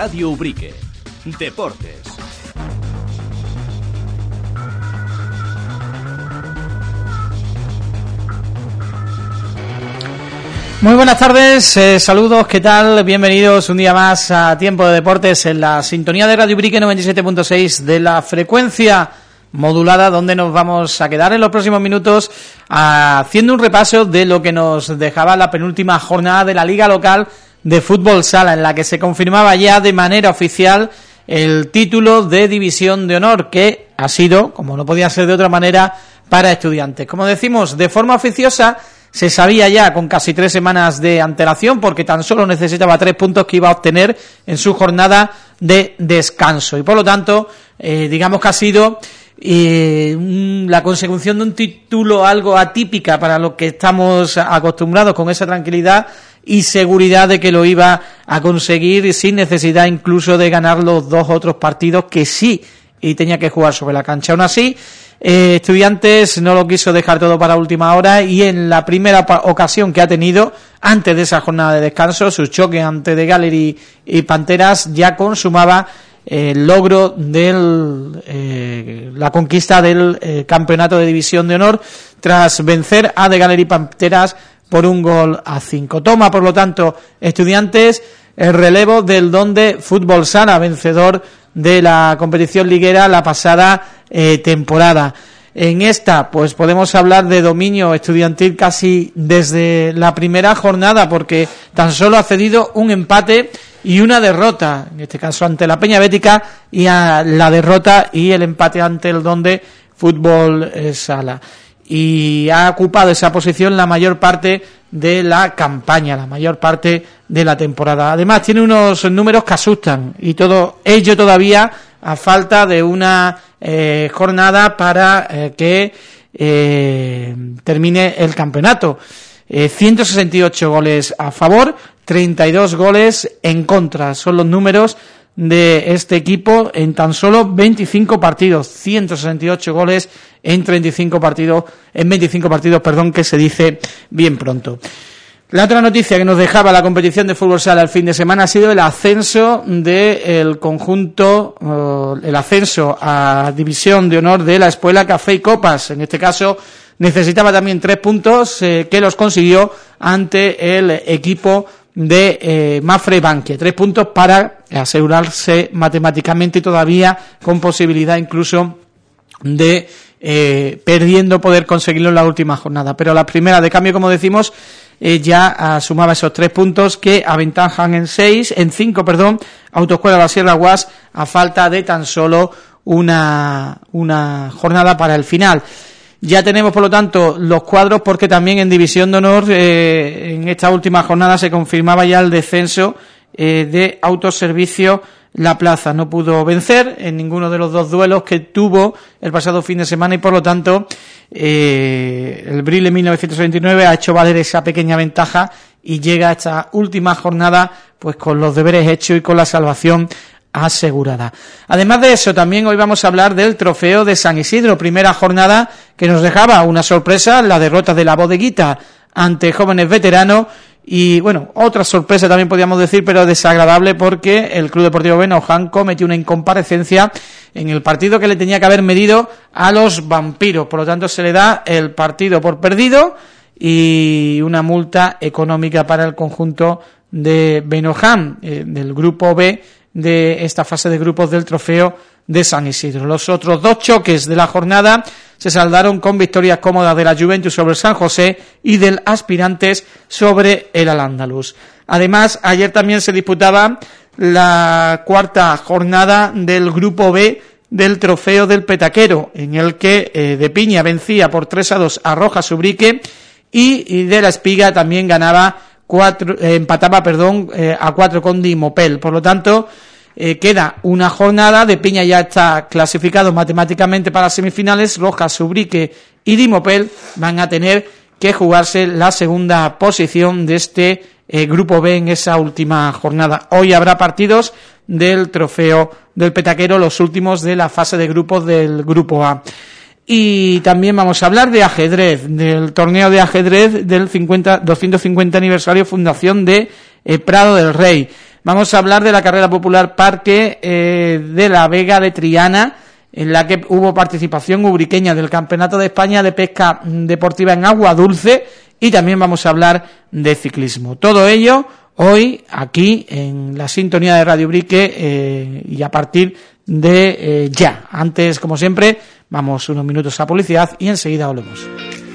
Radio Ubrique. Deportes. Muy buenas tardes, eh, saludos, ¿qué tal? Bienvenidos un día más a Tiempo de Deportes en la sintonía de Radio Ubrique 97.6 de la frecuencia modulada donde nos vamos a quedar en los próximos minutos haciendo un repaso de lo que nos dejaba la penúltima jornada de la Liga Local de Fútbol Sala en la que se confirmaba ya de manera oficial el título de División de Honor que ha sido, como no podía ser de otra manera, para estudiantes. Como decimos, de forma oficiosa se sabía ya con casi tres semanas de antelación porque tan solo necesitaba tres puntos que iba a obtener en su jornada de descanso y por lo tanto eh, digamos que ha sido eh, la consecución de un título algo atípica para lo que estamos acostumbrados con esa tranquilidad y seguridad de que lo iba a conseguir sin necesidad incluso de ganar los dos otros partidos que sí y tenía que jugar sobre la cancha. Aún así, eh, Estudiantes no lo quiso dejar todo para última hora y en la primera ocasión que ha tenido, antes de esa jornada de descanso, su choque ante De Gallery y Panteras ya consumaba el logro de eh, la conquista del eh, campeonato de división de honor tras vencer a De Gallery Panteras por un gol a cinco. Toma, por lo tanto, Estudiantes el relevo del donde Fútbol Sala, vencedor de la competición liguera la pasada eh, temporada. En esta, pues podemos hablar de dominio estudiantil casi desde la primera jornada, porque tan solo ha cedido un empate y una derrota, en este caso ante la Peña Bética, y a la derrota y el empate ante el donde Fútbol eh, Sala. Y ha ocupado esa posición la mayor parte de la campaña, la mayor parte de la temporada. Además, tiene unos números que asustan y todo ello todavía a falta de una eh, jornada para eh, que eh, termine el campeonato. 168 goles a favor, 32 goles en contra. Son los números de este equipo en tan solo 25 partidos, 168 goles en 35 partidos, en 25 partidos, perdón, que se dice bien pronto. La otra noticia que nos dejaba la competición de fútbol sala el fin de semana ha sido el ascenso del conjunto, el ascenso a división de honor de la Escuela Café y Copas. En este caso necesitaba también tres puntos eh, que los consiguió ante el equipo de eh, Mafre Bankia. Tres puntos para asegurarse matemáticamente todavía con posibilidad incluso de eh, perdiendo poder conseguirlo en la última jornada. Pero la primera de cambio, como decimos, eh, ya sumaba esos tres puntos que aventajan en seis, en cinco, perdón, Autoescuela de la Sierra Guas a falta de tan solo una, una jornada para el final. Ya tenemos, por lo tanto, los cuadros porque también en División de Honor eh, en esta última jornada se confirmaba ya el descenso eh, de Autoservicio La Plaza. No pudo vencer en ninguno de los dos duelos que tuvo el pasado fin de semana y, por lo tanto, eh, el Brile 1929 ha hecho valer esa pequeña ventaja y llega a esta última jornada pues con los deberes hechos y con la salvación asegurada. Además de eso, también hoy vamos a hablar del trofeo de San Isidro, primera jornada que nos dejaba una sorpresa, la derrota de la bodeguita ante jóvenes veteranos y bueno, otra sorpresa también podríamos decir, pero desagradable porque el Club Deportivo Benojan cometió una incomparecencia en el partido que le tenía que haber medido a los vampiros, por lo tanto se le da el partido por perdido y una multa económica para el conjunto de Benojan, eh, del grupo B de esta fase de grupos del trofeo de San Isidro. Los otros dos choques de la jornada se saldaron con victorias cómodas de la Juventus sobre San José y del Aspirantes sobre el Al-Ándalus. Además, ayer también se disputaba la cuarta jornada del grupo B del trofeo del Petaquero, en el que eh, De Piña vencía por 3 a 2 a Rojas Subrique y, de la Espiga también ganaba cuatro, eh, empataba, perdón, eh, a cuatro con Dimopel. Por lo tanto, eh, queda una jornada, de Piña ya está clasificado matemáticamente para semifinales, Rojas, Subrique y Dimopel van a tener que jugarse la segunda posición de este Grupo B en esa última jornada. Hoy habrá partidos del trofeo del Petaquero, los últimos de la fase de grupos del Grupo A. Y también vamos a hablar de ajedrez, del torneo de ajedrez del 50, 250 aniversario fundación de eh, Prado del Rey. Vamos a hablar de la carrera popular Parque eh, de la Vega de Triana, en la que hubo participación ubriqueña del Campeonato de España de Pesca Deportiva en Agua Dulce y también vamos a hablar de ciclismo. Todo ello hoy aquí en la sintonía de Radio Brique eh, y a partir de eh, ya. Antes, como siempre, vamos unos minutos a publicidad y enseguida volvemos.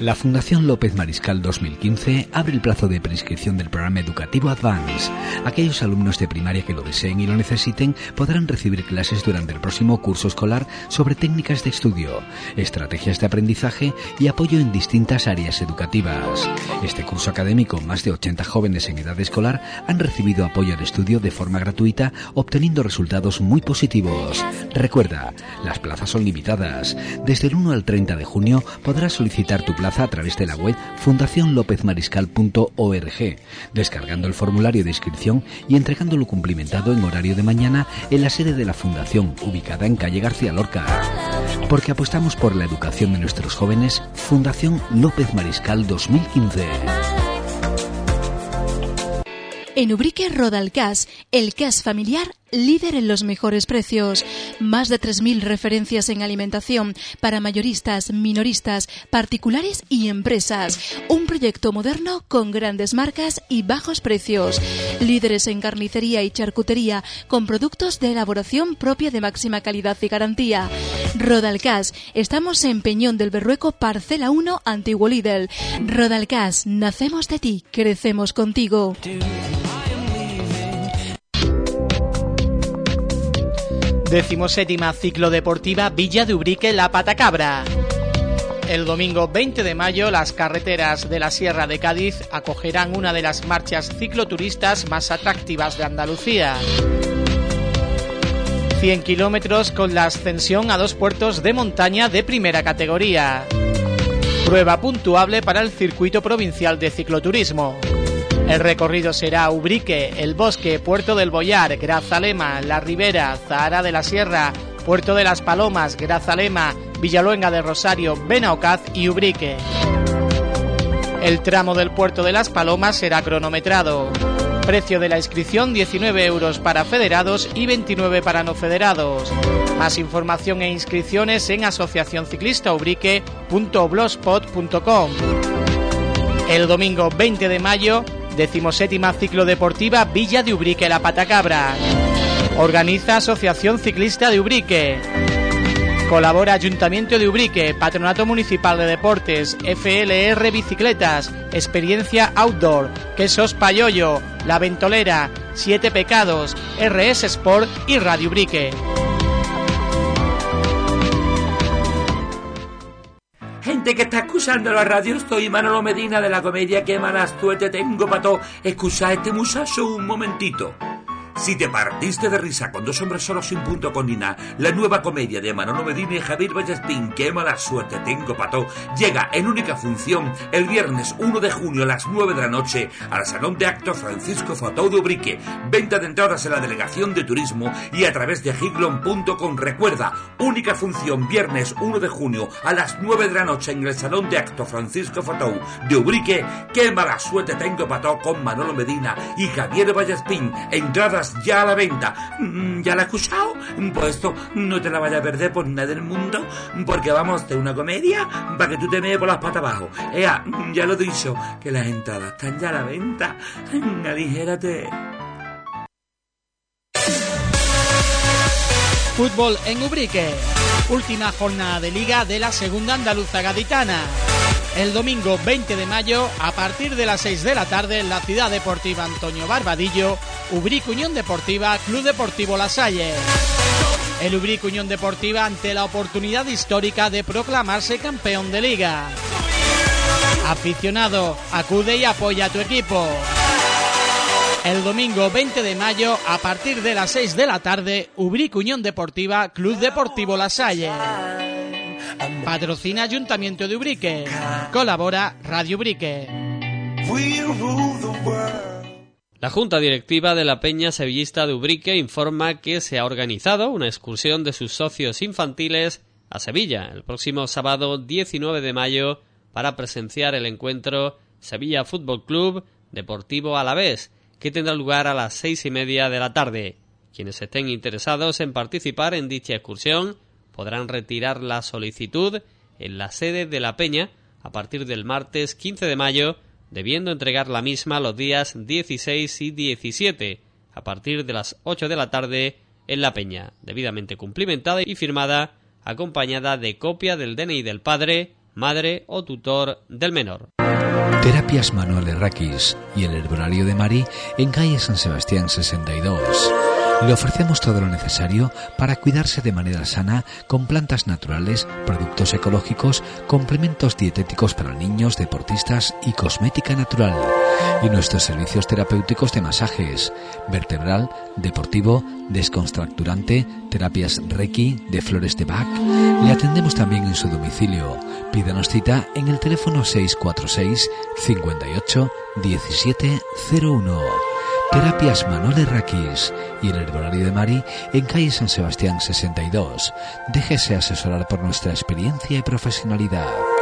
La Fundación López Mariscal 2015 abre el plazo de prescripción del programa educativo Advance. Aquellos alumnos de primaria que lo deseen y lo necesiten podrán recibir clases durante el próximo curso escolar sobre técnicas de estudio, estrategias de aprendizaje y apoyo en distintas áreas educativas. Este curso académico, más de 80 jóvenes en edad escolar han recibido apoyo al estudio de forma gratuita, obteniendo resultados muy positivos. Recuerda, las plazas son limitadas. Desde el 1 al 30 de junio podrás solicitar tu plaza a través de la web fundacionlopezmariscal.org, descargando el formulario de inscripción y entregándolo cumplimentado en horario de mañana en la sede de la Fundación, ubicada en calle García Lorca. Porque apostamos por la educación de nuestros jóvenes, Fundación López Mariscal 2015. En Ubrique Rodalcas, el CAS familiar líder en los mejores precios. Más de 3.000 referencias en alimentación para mayoristas, minoristas, particulares y empresas. Un proyecto moderno con grandes marcas y bajos precios. Líderes en carnicería y charcutería con productos de elaboración propia de máxima calidad y garantía. Rodalcas, estamos en Peñón del Berrueco, Parcela 1, Antiguo Lidl. Rodalcas, nacemos de ti, crecemos contigo. Decimoséptima ciclodeportiva Villa de Ubrique La Patacabra. El domingo 20 de mayo las carreteras de la Sierra de Cádiz acogerán una de las marchas cicloturistas más atractivas de Andalucía. 100 kilómetros con la ascensión a dos puertos de montaña de primera categoría. Prueba puntuable para el circuito provincial de cicloturismo. El recorrido será Ubrique, El Bosque, Puerto del Boyar, Grazalema, La Ribera, Zahara de la Sierra, Puerto de las Palomas, Grazalema, Villaluenga de Rosario, Benaocaz y Ubrique. El tramo del Puerto de las Palomas será cronometrado. Precio de la inscripción 19 euros para federados y 29 para no federados. Más información e inscripciones en asociacionciclistaubrique.blogspot.com. El domingo 20 de mayo decimoséptima ciclodeportiva Villa de Ubrique La Patacabra. Organiza Asociación Ciclista de Ubrique. Colabora Ayuntamiento de Ubrique, Patronato Municipal de Deportes, FLR Bicicletas, Experiencia Outdoor, Quesos Payoyo, La Ventolera, Siete Pecados, RS Sport y Radio Ubrique. Gente que está escuchando la radio, estoy Manolo Medina de la comedia Que malas suerte tengo pato. Escucha a este muchacho un momentito. Si te partiste de risa con dos hombres solos sin punto con Nina, la nueva comedia de Manolo Medina y Javier Ballestín, Qué mala suerte tengo pato, llega en única función el viernes 1 de junio a las 9 de la noche al Salón de Actos Francisco Fotou de Ubrique. Venta de entradas en la Delegación de Turismo y a través de giglon.com. Recuerda, única función viernes 1 de junio a las 9 de la noche en el Salón de Actos Francisco Fotou de Ubrique. Qué mala suerte tengo pato con Manolo Medina y Javier Vallespín. Entradas ya a la venta. Mm, ¿Ya la has escuchado? Pues esto no te la vayas a perder por nada del mundo, porque vamos hacer una comedia para que tú te mees por las patas abajo. Ea, ya lo he dicho, que las entradas están ya a la venta. Aligérate. Fútbol en Ubrique. Última jornada de liga de la segunda andaluza gaditana. El domingo 20 de mayo, a partir de las 6 de la tarde, en la ciudad deportiva Antonio Barbadillo, Ubrique Unión Deportiva, Club Deportivo La Salle. El Ubrique Unión Deportiva ante la oportunidad histórica de proclamarse campeón de liga. Aficionado, acude y apoya a tu equipo. El domingo 20 de mayo, a partir de las 6 de la tarde, Ubrique Unión Deportiva, Club Deportivo La Salle. Patrocina Ayuntamiento de Ubrique. Colabora Radio Ubrique. La Junta Directiva de la Peña Sevillista de Ubrique informa que se ha organizado una excursión de sus socios infantiles a Sevilla el próximo sábado 19 de mayo para presenciar el encuentro Sevilla Fútbol Club Deportivo Alavés que tendrá lugar a las seis y media de la tarde. Quienes estén interesados en participar en dicha excursión podrán retirar la solicitud en la sede de la Peña a partir del martes 15 de mayo, debiendo entregar la misma los días 16 y 17, a partir de las 8 de la tarde en la Peña, debidamente cumplimentada y firmada, acompañada de copia del DNI del padre, madre o tutor del menor. Terapias Manuel Raquis y el Herbolario de Mari en calle San Sebastián 62. Le ofrecemos todo lo necesario para cuidarse de manera sana con plantas naturales, productos ecológicos, complementos dietéticos para niños, deportistas y cosmética natural. Y nuestros servicios terapéuticos de masajes, vertebral, deportivo, descontracturante, terapias Reiki, de flores de Bach. Le atendemos también en su domicilio. Pídanos cita en el teléfono 646 58 1701. Terapias Manuel Raquis y el Herbolario de Mari en calle San Sebastián 62. Déjese asesorar por nuestra experiencia y profesionalidad.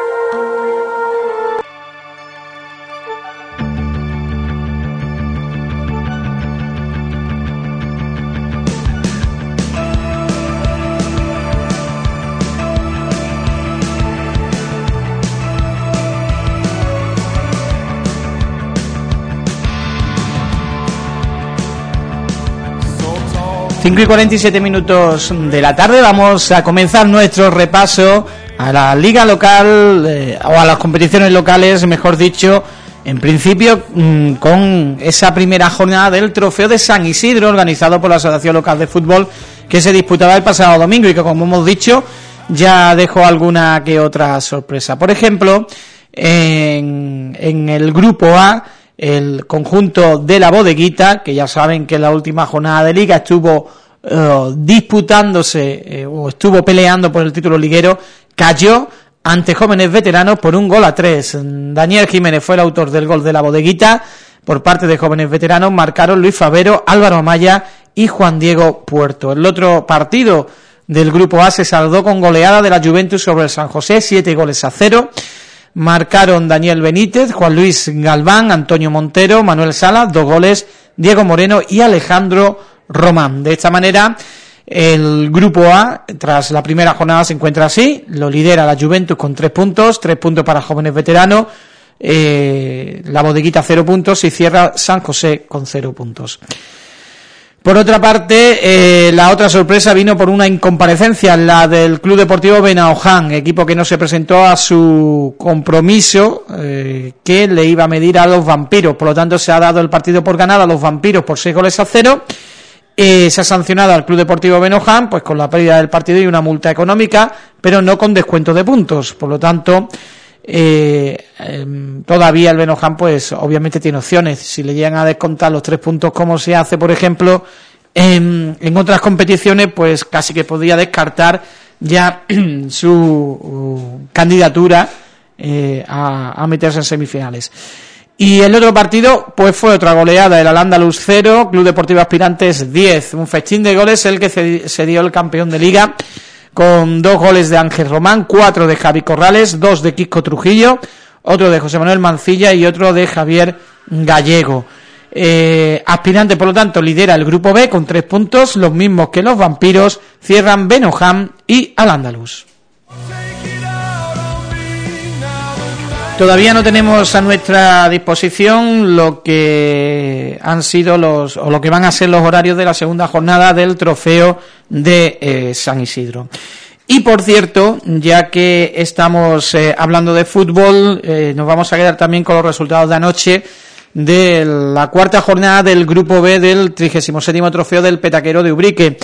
5 y 47 minutos de la tarde vamos a comenzar nuestro repaso a la liga local eh, o a las competiciones locales, mejor dicho, en principio mm, con esa primera jornada del Trofeo de San Isidro organizado por la Asociación Local de Fútbol que se disputaba el pasado domingo y que como hemos dicho ya dejó alguna que otra sorpresa. Por ejemplo, en, en el grupo A el conjunto de la bodeguita, que ya saben que en la última jornada de liga estuvo eh, disputándose eh, o estuvo peleando por el título liguero, cayó ante jóvenes veteranos por un gol a tres. Daniel Jiménez fue el autor del gol de la bodeguita, por parte de jóvenes veteranos marcaron Luis Favero, Álvaro Amaya y Juan Diego Puerto. El otro partido del grupo A se saldó con goleada de la Juventus sobre el San José, siete goles a cero marcaron Daniel Benítez, Juan Luis Galván, Antonio Montero, Manuel Sala, dos goles, Diego Moreno y Alejandro Román. De esta manera, el grupo A, tras la primera jornada, se encuentra así, lo lidera la Juventus con tres puntos, tres puntos para jóvenes veteranos, eh, la bodeguita cero puntos y cierra San José con cero puntos. Por otra parte, eh, la otra sorpresa vino por una incomparecencia, la del Club Deportivo Benaoján, equipo que no se presentó a su compromiso eh, que le iba a medir a los vampiros. Por lo tanto, se ha dado el partido por ganado a los vampiros por seis goles a cero. Eh, se ha sancionado al Club Deportivo Benoján pues con la pérdida del partido y una multa económica, pero no con descuento de puntos. Por lo tanto, eh, em, todavía el Benojan pues obviamente tiene opciones. Si le llegan a descontar los tres puntos como se hace por ejemplo en, en otras competiciones pues casi que podría descartar ya su uh, candidatura eh, a, a, meterse en semifinales. Y el otro partido pues fue otra goleada el Al-Andalus 0 Club Deportivo Aspirantes 10 un festín de goles el que se dio el campeón de liga con dos goles de Ángel Román, cuatro de Javi Corrales, dos de Kiko Trujillo, otro de José Manuel Mancilla y otro de Javier Gallego. Eh, aspirante, por lo tanto, lidera el grupo B con tres puntos, los mismos que los vampiros, cierran Benoham y Al-Andalus. Todavía no tenemos a nuestra disposición lo que han sido los o lo que van a ser los horarios de la segunda jornada del trofeo de eh, San Isidro. Y por cierto, ya que estamos eh, hablando de fútbol, eh, nos vamos a quedar también con los resultados de anoche de la cuarta jornada del grupo B del 37 trofeo del Petaquero de Ubrique.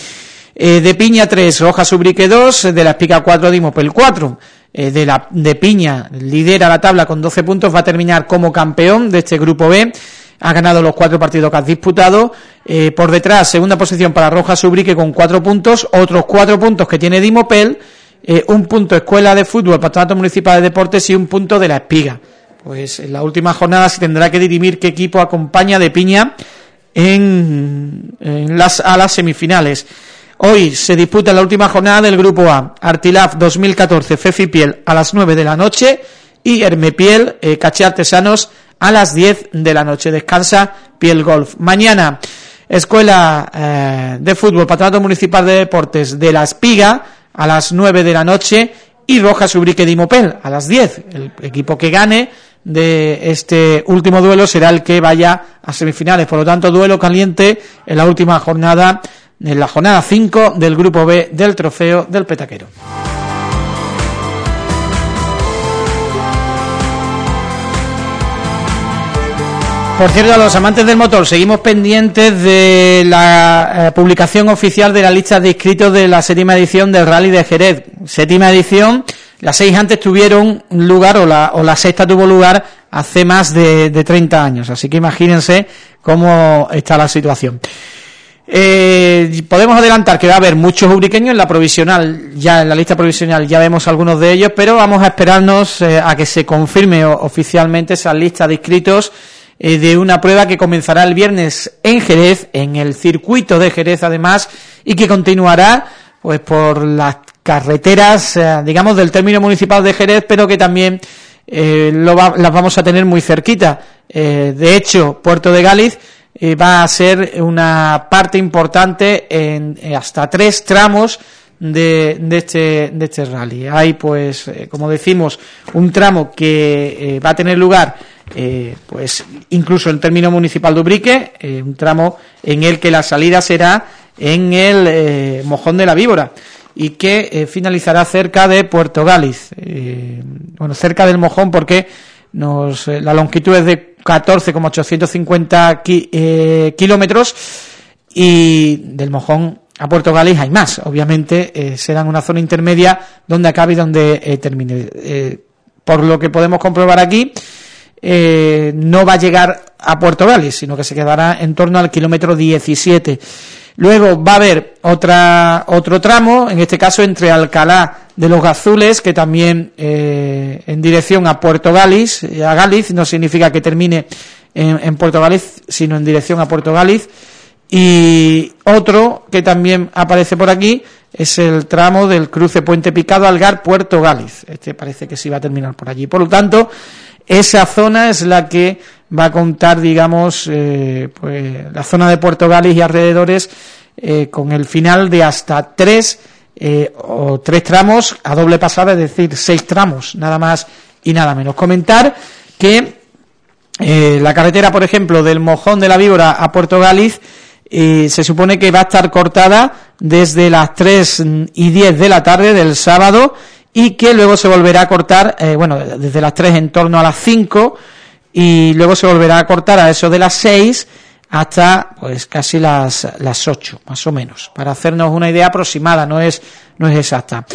de Piña 3, Rojas Ubrique 2, de la Espica 4, Dimopel 4. Eh, de, la, de Piña lidera la tabla con 12 puntos, va a terminar como campeón de este grupo B, ha ganado los cuatro partidos que ha disputado, eh, por detrás, segunda posición para Rojas Ubrique con cuatro puntos, otros cuatro puntos que tiene Dimopel, eh, un punto Escuela de Fútbol, Patronato Municipal de Deportes y un punto de la Espiga. Pues en la última jornada se tendrá que dirimir qué equipo acompaña de Piña en, en las, a las semifinales. Hoy se disputa la última jornada del Grupo A. Artilaf 2014, Fefi Piel a las 9 de la noche y Hermepiel, eh, Caché Artesanos a las 10 de la noche. Descansa Piel Golf. Mañana, Escuela eh, de Fútbol, Patronato Municipal de Deportes de La Espiga, a las 9 de la noche, y Rojas Ubrique de Imopel, a las 10. El equipo que gane de este último duelo será el que vaya a semifinales. Por lo tanto, duelo caliente en la última jornada, en la jornada 5 del Grupo B del Trofeo del Petaquero. Por cierto, a los amantes del motor, seguimos pendientes de la eh, publicación oficial de la lista de inscritos de la séptima edición del Rally de Jerez. Séptima edición, las seis antes tuvieron lugar, o la, o la sexta tuvo lugar hace más de, de 30 años. Así que imagínense cómo está la situación. Eh, podemos adelantar que va a haber muchos ubriqueños en la provisional, ya en la lista provisional ya vemos algunos de ellos, pero vamos a esperarnos eh, a que se confirme oficialmente esa lista de inscritos eh, de una prueba que comenzará el viernes en Jerez, en el circuito de Jerez además, y que continuará pues por las carreteras, eh, digamos, del término municipal de Jerez, pero que también las vamos a tener muy cerquita. de hecho, Puerto de Gáliz va a ser una parte importante en hasta tres tramos de, de, este, de este rally. Hay, pues, como decimos, un tramo que va a tener lugar eh, pues incluso el término municipal de Ubrique, eh, un tramo en el que la salida será en el eh, Mojón de la Víbora y que finalizará cerca de Puerto Gáliz, bueno, cerca del Mojón porque nos, la longitud es de 14,850 kilómetros y del Mojón a Puerto Gáliz hay más, obviamente será una zona intermedia donde acabe y donde termine. por lo que podemos comprobar aquí, eh, no va a llegar a Puerto Vélez, sino que se quedará en torno al kilómetro 17. Luego va a haber otra, otro tramo, en este caso entre Alcalá de los Gazules, que también eh, en dirección a Puerto Gáliz, eh, a Gáliz, no significa que termine en, en, Puerto Gáliz, sino en dirección a Puerto Gáliz. Y otro que también aparece por aquí es el tramo del cruce Puente Picado Algar Puerto Gáliz. Este parece que sí va a terminar por allí. Por lo tanto, esa zona es la que va a contar, digamos, eh, pues la zona de Puerto Gáliz y alrededores eh, con el final de hasta tres eh, o tres tramos a doble pasada, es decir, seis tramos, nada más y nada menos. Comentar que la carretera, por ejemplo, del Mojón de la Víbora a Puerto Gáliz se supone que va a estar cortada desde las 3 y 10 de la tarde del sábado y que luego se volverá a cortar, eh, bueno, desde las 3 en torno a las 5 y luego se volverá a cortar a eso de las 6 hasta pues casi las, las 8, más o menos, para hacernos una idea aproximada, no es, no es exacta.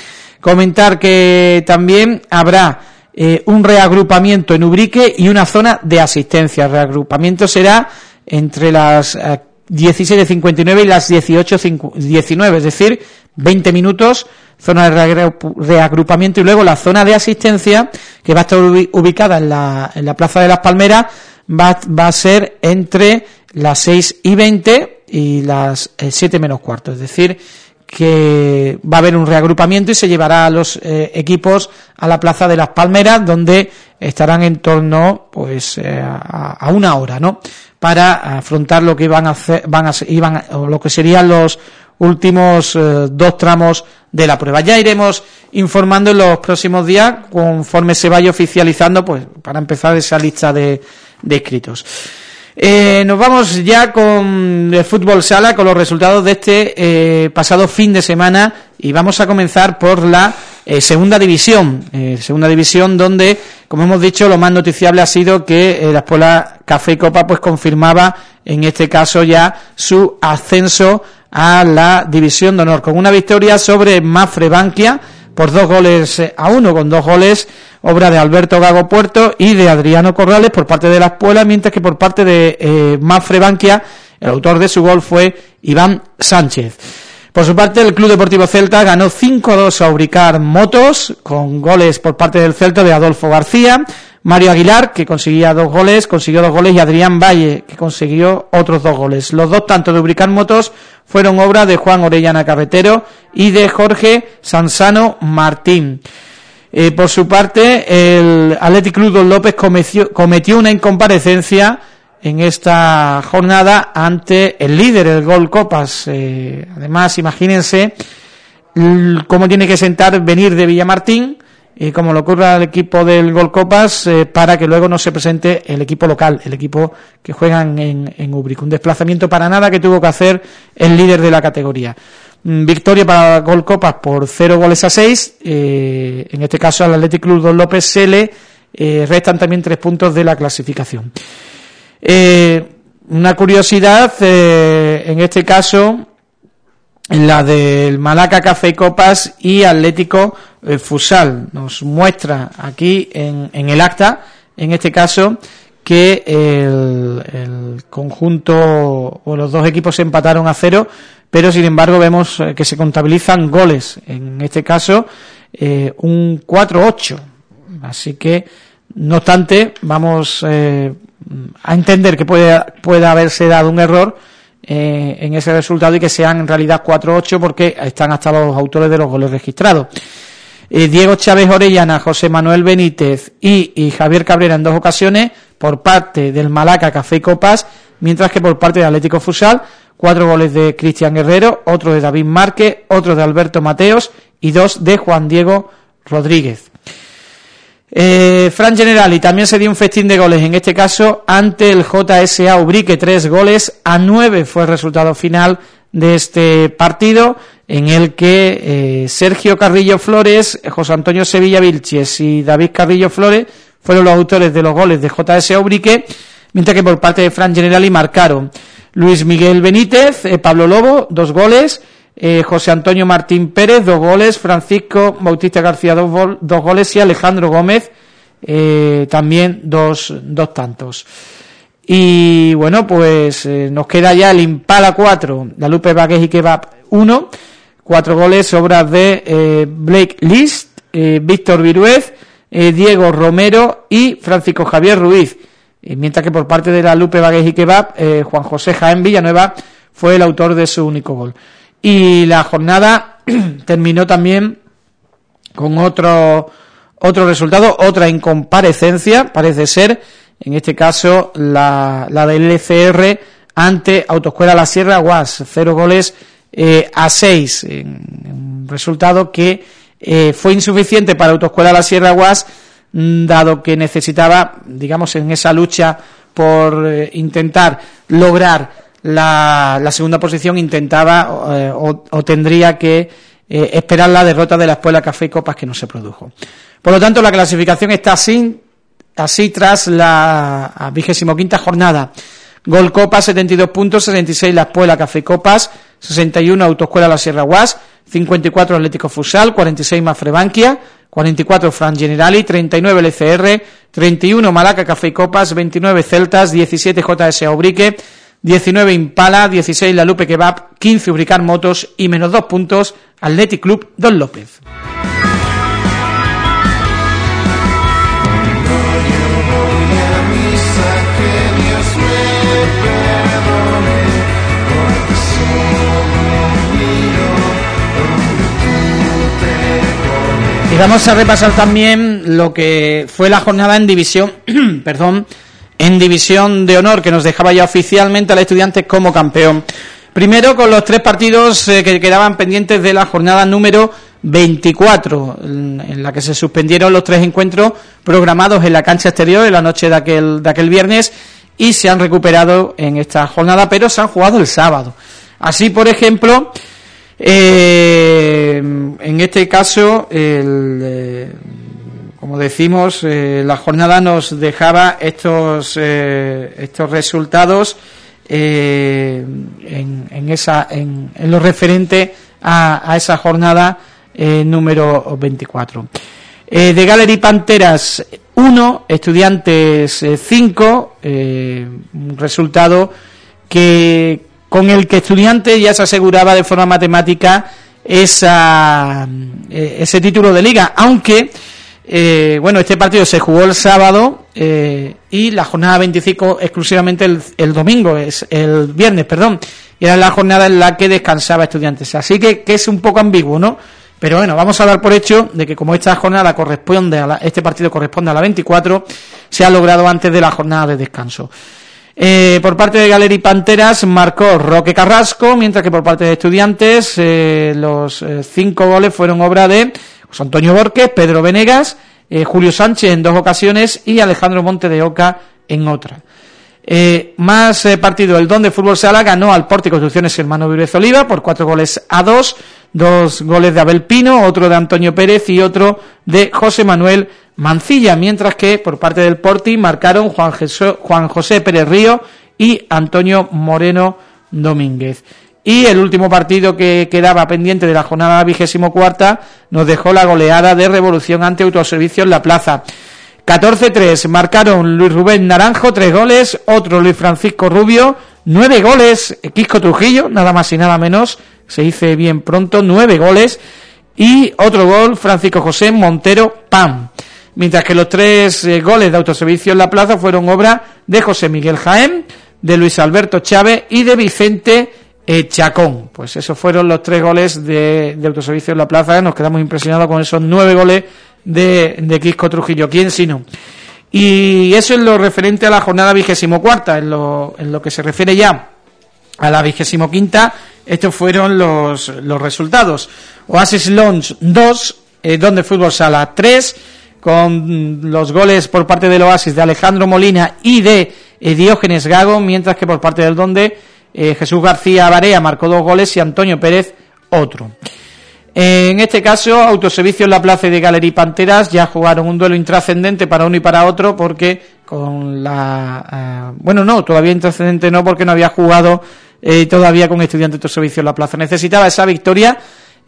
Comentar que también habrá eh, un reagrupamiento en Ubrique y una zona de asistencia. El reagrupamiento será entre las 17.59 eh, y las 18.19, es decir, 20 minutos zona de reagrupamiento y luego la zona de asistencia que va a estar ubicada en la, en la Plaza de las Palmeras va, va a ser entre las 6 y 20 y las 7 eh, menos cuarto, es decir, que va a haber un reagrupamiento y se llevará a los eh, equipos a la Plaza de las Palmeras donde estarán en torno pues eh, a, a, una hora, ¿no? Para afrontar lo que van a hacer, van a, iban, o lo que serían los últimos dos tramos de la prueba. Ya iremos informando en los próximos días conforme se vaya oficializando, pues para empezar esa lista de, de escritos. Eh, nos vamos ya con el fútbol sala, con los resultados de este eh, pasado fin de semana y vamos a comenzar por la eh, segunda división, eh, segunda división donde, como hemos dicho, lo más noticiable ha sido que la escuela Café y Copa pues confirmaba en este caso ya su ascenso a la División de Honor, con una victoria sobre Mafre Bankia por dos goles a uno, con dos goles obra de Alberto Gago Puerto y de Adriano Corrales por parte de la escuela, mientras que por parte de eh, Mafre Bankia, el autor de su gol fue Iván Sánchez. Por su parte, el Club Deportivo Celta ganó 5-2 a Ubricar Motos, con goles por parte del Celta de Adolfo García, Mario Aguilar, que conseguía dos goles, consiguió dos goles, y Adrián Valle, que consiguió otros dos goles. Los dos tantos de Ubricar Motos fueron obra de Juan Orellana Carretero y de Jorge Sansano Martín. por su parte, el Athletic Club López cometió, cometió una incomparecencia en esta jornada ante el líder, el Gol Copas. Eh, además, imagínense cómo tiene que sentar venir de Villamartín, y como le ocurre al equipo del Gol Copas, eh, para que luego no se presente el equipo local, el equipo que juegan en, en Ubric. Un desplazamiento para nada que tuvo que hacer el líder de la categoría. Mm, victoria para Gol Copas por 0 goles a 6. Eh, en este caso al Athletic Club Don López se le restan también tres puntos de la clasificación. Eh, una curiosidad, eh, en este caso, la del Malaca Café Copas y Atlético eh, Fusal. Nos muestra aquí en, en, el acta, en este caso, que el, conjunto o los dos equipos se empataron a cero, pero sin embargo vemos que se contabilizan goles. En este caso, un 4-8. Así que, no obstante, vamos a entender que puede, puede haberse dado un error eh, en ese resultado y que sean en realidad 4-8 porque están hasta los autores de los goles registrados. Eh, Diego Chávez Orellana, José Manuel Benítez y, Javier Cabrera en dos ocasiones por parte del Malaca Café Copas, mientras que por parte de Atlético Fusal, cuatro goles de Cristian Guerrero, otro de David Márquez, otro de Alberto Mateos y dos de Juan Diego Rodríguez. Eh, Fran Generali también se dio un festín de goles, en este caso ante el JSA Ubrique, tres goles a nueve fue el resultado final de este partido, en el que eh, Sergio Carrillo Flores, José Antonio Sevilla Vilches y David Carrillo Flores fueron los autores de los goles de JSA Ubrique, mientras que por parte de Fran Generali marcaron Luis Miguel Benítez, eh, Pablo Lobo, dos goles, eh, José Antonio Martín Pérez, dos goles, Francisco Bautista García, dos, goles y Alejandro Gómez, eh, también dos, dos tantos. Y bueno, pues eh, nos queda ya el Impala 4, la Lupe Bagués y Kebab 1, cuatro goles, obras de Blake List, Víctor Viruez, Diego Romero y Francisco Javier Ruiz. mientras que por parte de la Lupe Bagués y Kebab, Juan José Jaén Villanueva fue el autor de su único gol. Y la jornada terminó también con otro, otro resultado, otra incomparecencia, parece ser, en este caso la, la del LCR ante Autoescuela La Sierra Guas, cero goles eh, a seis, un resultado que eh, fue insuficiente para Autoescuela La Sierra Guas, mm, dado que necesitaba, digamos, en esa lucha por eh, intentar lograr la, la segunda posición intentaba eh, o, o, tendría que eh, esperar la derrota de la Escuela Café y Copas que no se produjo. Por lo tanto, la clasificación está así, así tras la vigésimo quinta jornada. Gol Copa 72 puntos, 66 la Escuela Café y Copas, 61 Autoescuela La Sierra Guas, 54 Atlético Fusal, 46 Mafrebanquia, 44 Fran Generali, 39 LCR, 31 Malaca Café Copas, 29 Celtas, 17 JS Aubrique, 19 Impala, 16 La Lupe Kebab, 15 Ubricar Motos y menos 2 puntos Athletic Club Don López. Y vamos a repasar también lo que fue la jornada en división, perdón, en División de Honor, que nos dejaba ya oficialmente al estudiante como campeón. Primero con los tres partidos eh, que quedaban pendientes de la jornada número 24, en la que se suspendieron los tres encuentros programados en la cancha exterior en la noche de aquel, de aquel viernes y se han recuperado en esta jornada, pero se han jugado el sábado. Así, por ejemplo, eh, en este caso, el... Como decimos, eh, la jornada nos dejaba estos eh, estos resultados eh, en, en, esa en, en, lo referente a, a esa jornada número 24. Eh, de Gallery Panteras 1, Estudiantes 5, un resultado que con el que Estudiantes ya se aseguraba de forma matemática esa, ese título de liga, aunque eh, bueno, este partido se jugó el sábado eh, y la jornada 25 exclusivamente el, domingo, es el viernes, perdón, y era la jornada en la que descansaba estudiantes. Así que, que es un poco ambiguo, ¿no? Pero bueno, vamos a dar por hecho de que como esta jornada corresponde a este partido corresponde a la 24, se ha logrado antes de la jornada de descanso. Eh, por parte de Galeri Panteras marcó Roque Carrasco, mientras que por parte de Estudiantes eh, los eh, cinco goles fueron obra de José Antonio Borges, Pedro Venegas, Julio Sánchez en dos ocasiones y Alejandro Monte de Oca en otra. más partido, el Don de Fútbol Sala ganó al Porte Construcciones Hermano Vírez Oliva por cuatro goles a dos, dos goles de Abel Pino, otro de Antonio Pérez y otro de José Manuel Mancilla, mientras que por parte del Porti marcaron Juan, Juan José Pérez Río y Antonio Moreno Domínguez. Y el último partido que quedaba pendiente de la jornada vigésimo cuarta nos dejó la goleada de Revolución ante Autoservicio en la plaza. 14-3 marcaron Luis Rubén Naranjo, tres goles, otro Luis Francisco Rubio, nueve goles, Quisco Trujillo, nada más y nada menos, se dice bien pronto, nueve goles, y otro gol Francisco José Montero Pam mientras que los tres eh, goles de autoservicio en la plaza fueron obra de José Miguel Jaén, de Luis Alberto Chávez y de Vicente eh, Chacón. Pues esos fueron los tres goles de, autoservicio en la plaza. Nos quedamos impresionados con esos nueve goles de, de Quisco Trujillo. ¿Quién sino? Y eso es lo referente a la jornada vigésimo cuarta, en lo, en lo que se refiere ya a la vigésimo quinta, estos fueron los, resultados. Oasis Lounge 2, eh, Donde Fútbol Sala 3, con los goles por parte del Oasis de Alejandro Molina y de eh, Diógenes Gago, mientras que por parte del Donde eh, Jesús García Barea marcó dos goles y Antonio Pérez otro. En este caso, Autoservicio en la Plaza de Galería Panteras ya jugaron un duelo intrascendente para uno y para otro porque con la... Eh, bueno, no, todavía intrascendente no porque no había jugado todavía con Estudiantes Autoservicio en la Plaza. Necesitaba esa victoria,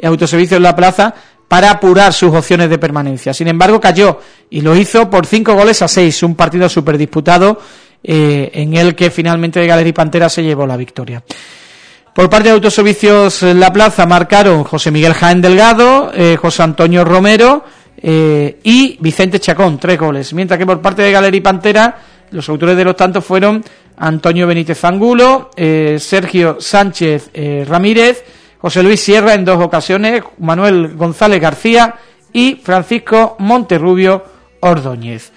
Autoservicio en la Plaza, para apurar sus opciones de permanencia. Sin embargo, cayó y lo hizo por cinco goles a seis, un partido súper disputado eh, en el que finalmente Galería Pantera se llevó la victoria. Por parte de Autoservicios La Plaza marcaron José Miguel Jaén Delgado, eh, José Antonio Romero eh, y Vicente Chacón, tres goles. Mientras que por parte de Galería Pantera, los autores de los tantos fueron Antonio Benítez Angulo, Sergio Sánchez Ramírez, José Luis Sierra en dos ocasiones, Manuel González García y Francisco Monterrubio Ordóñez.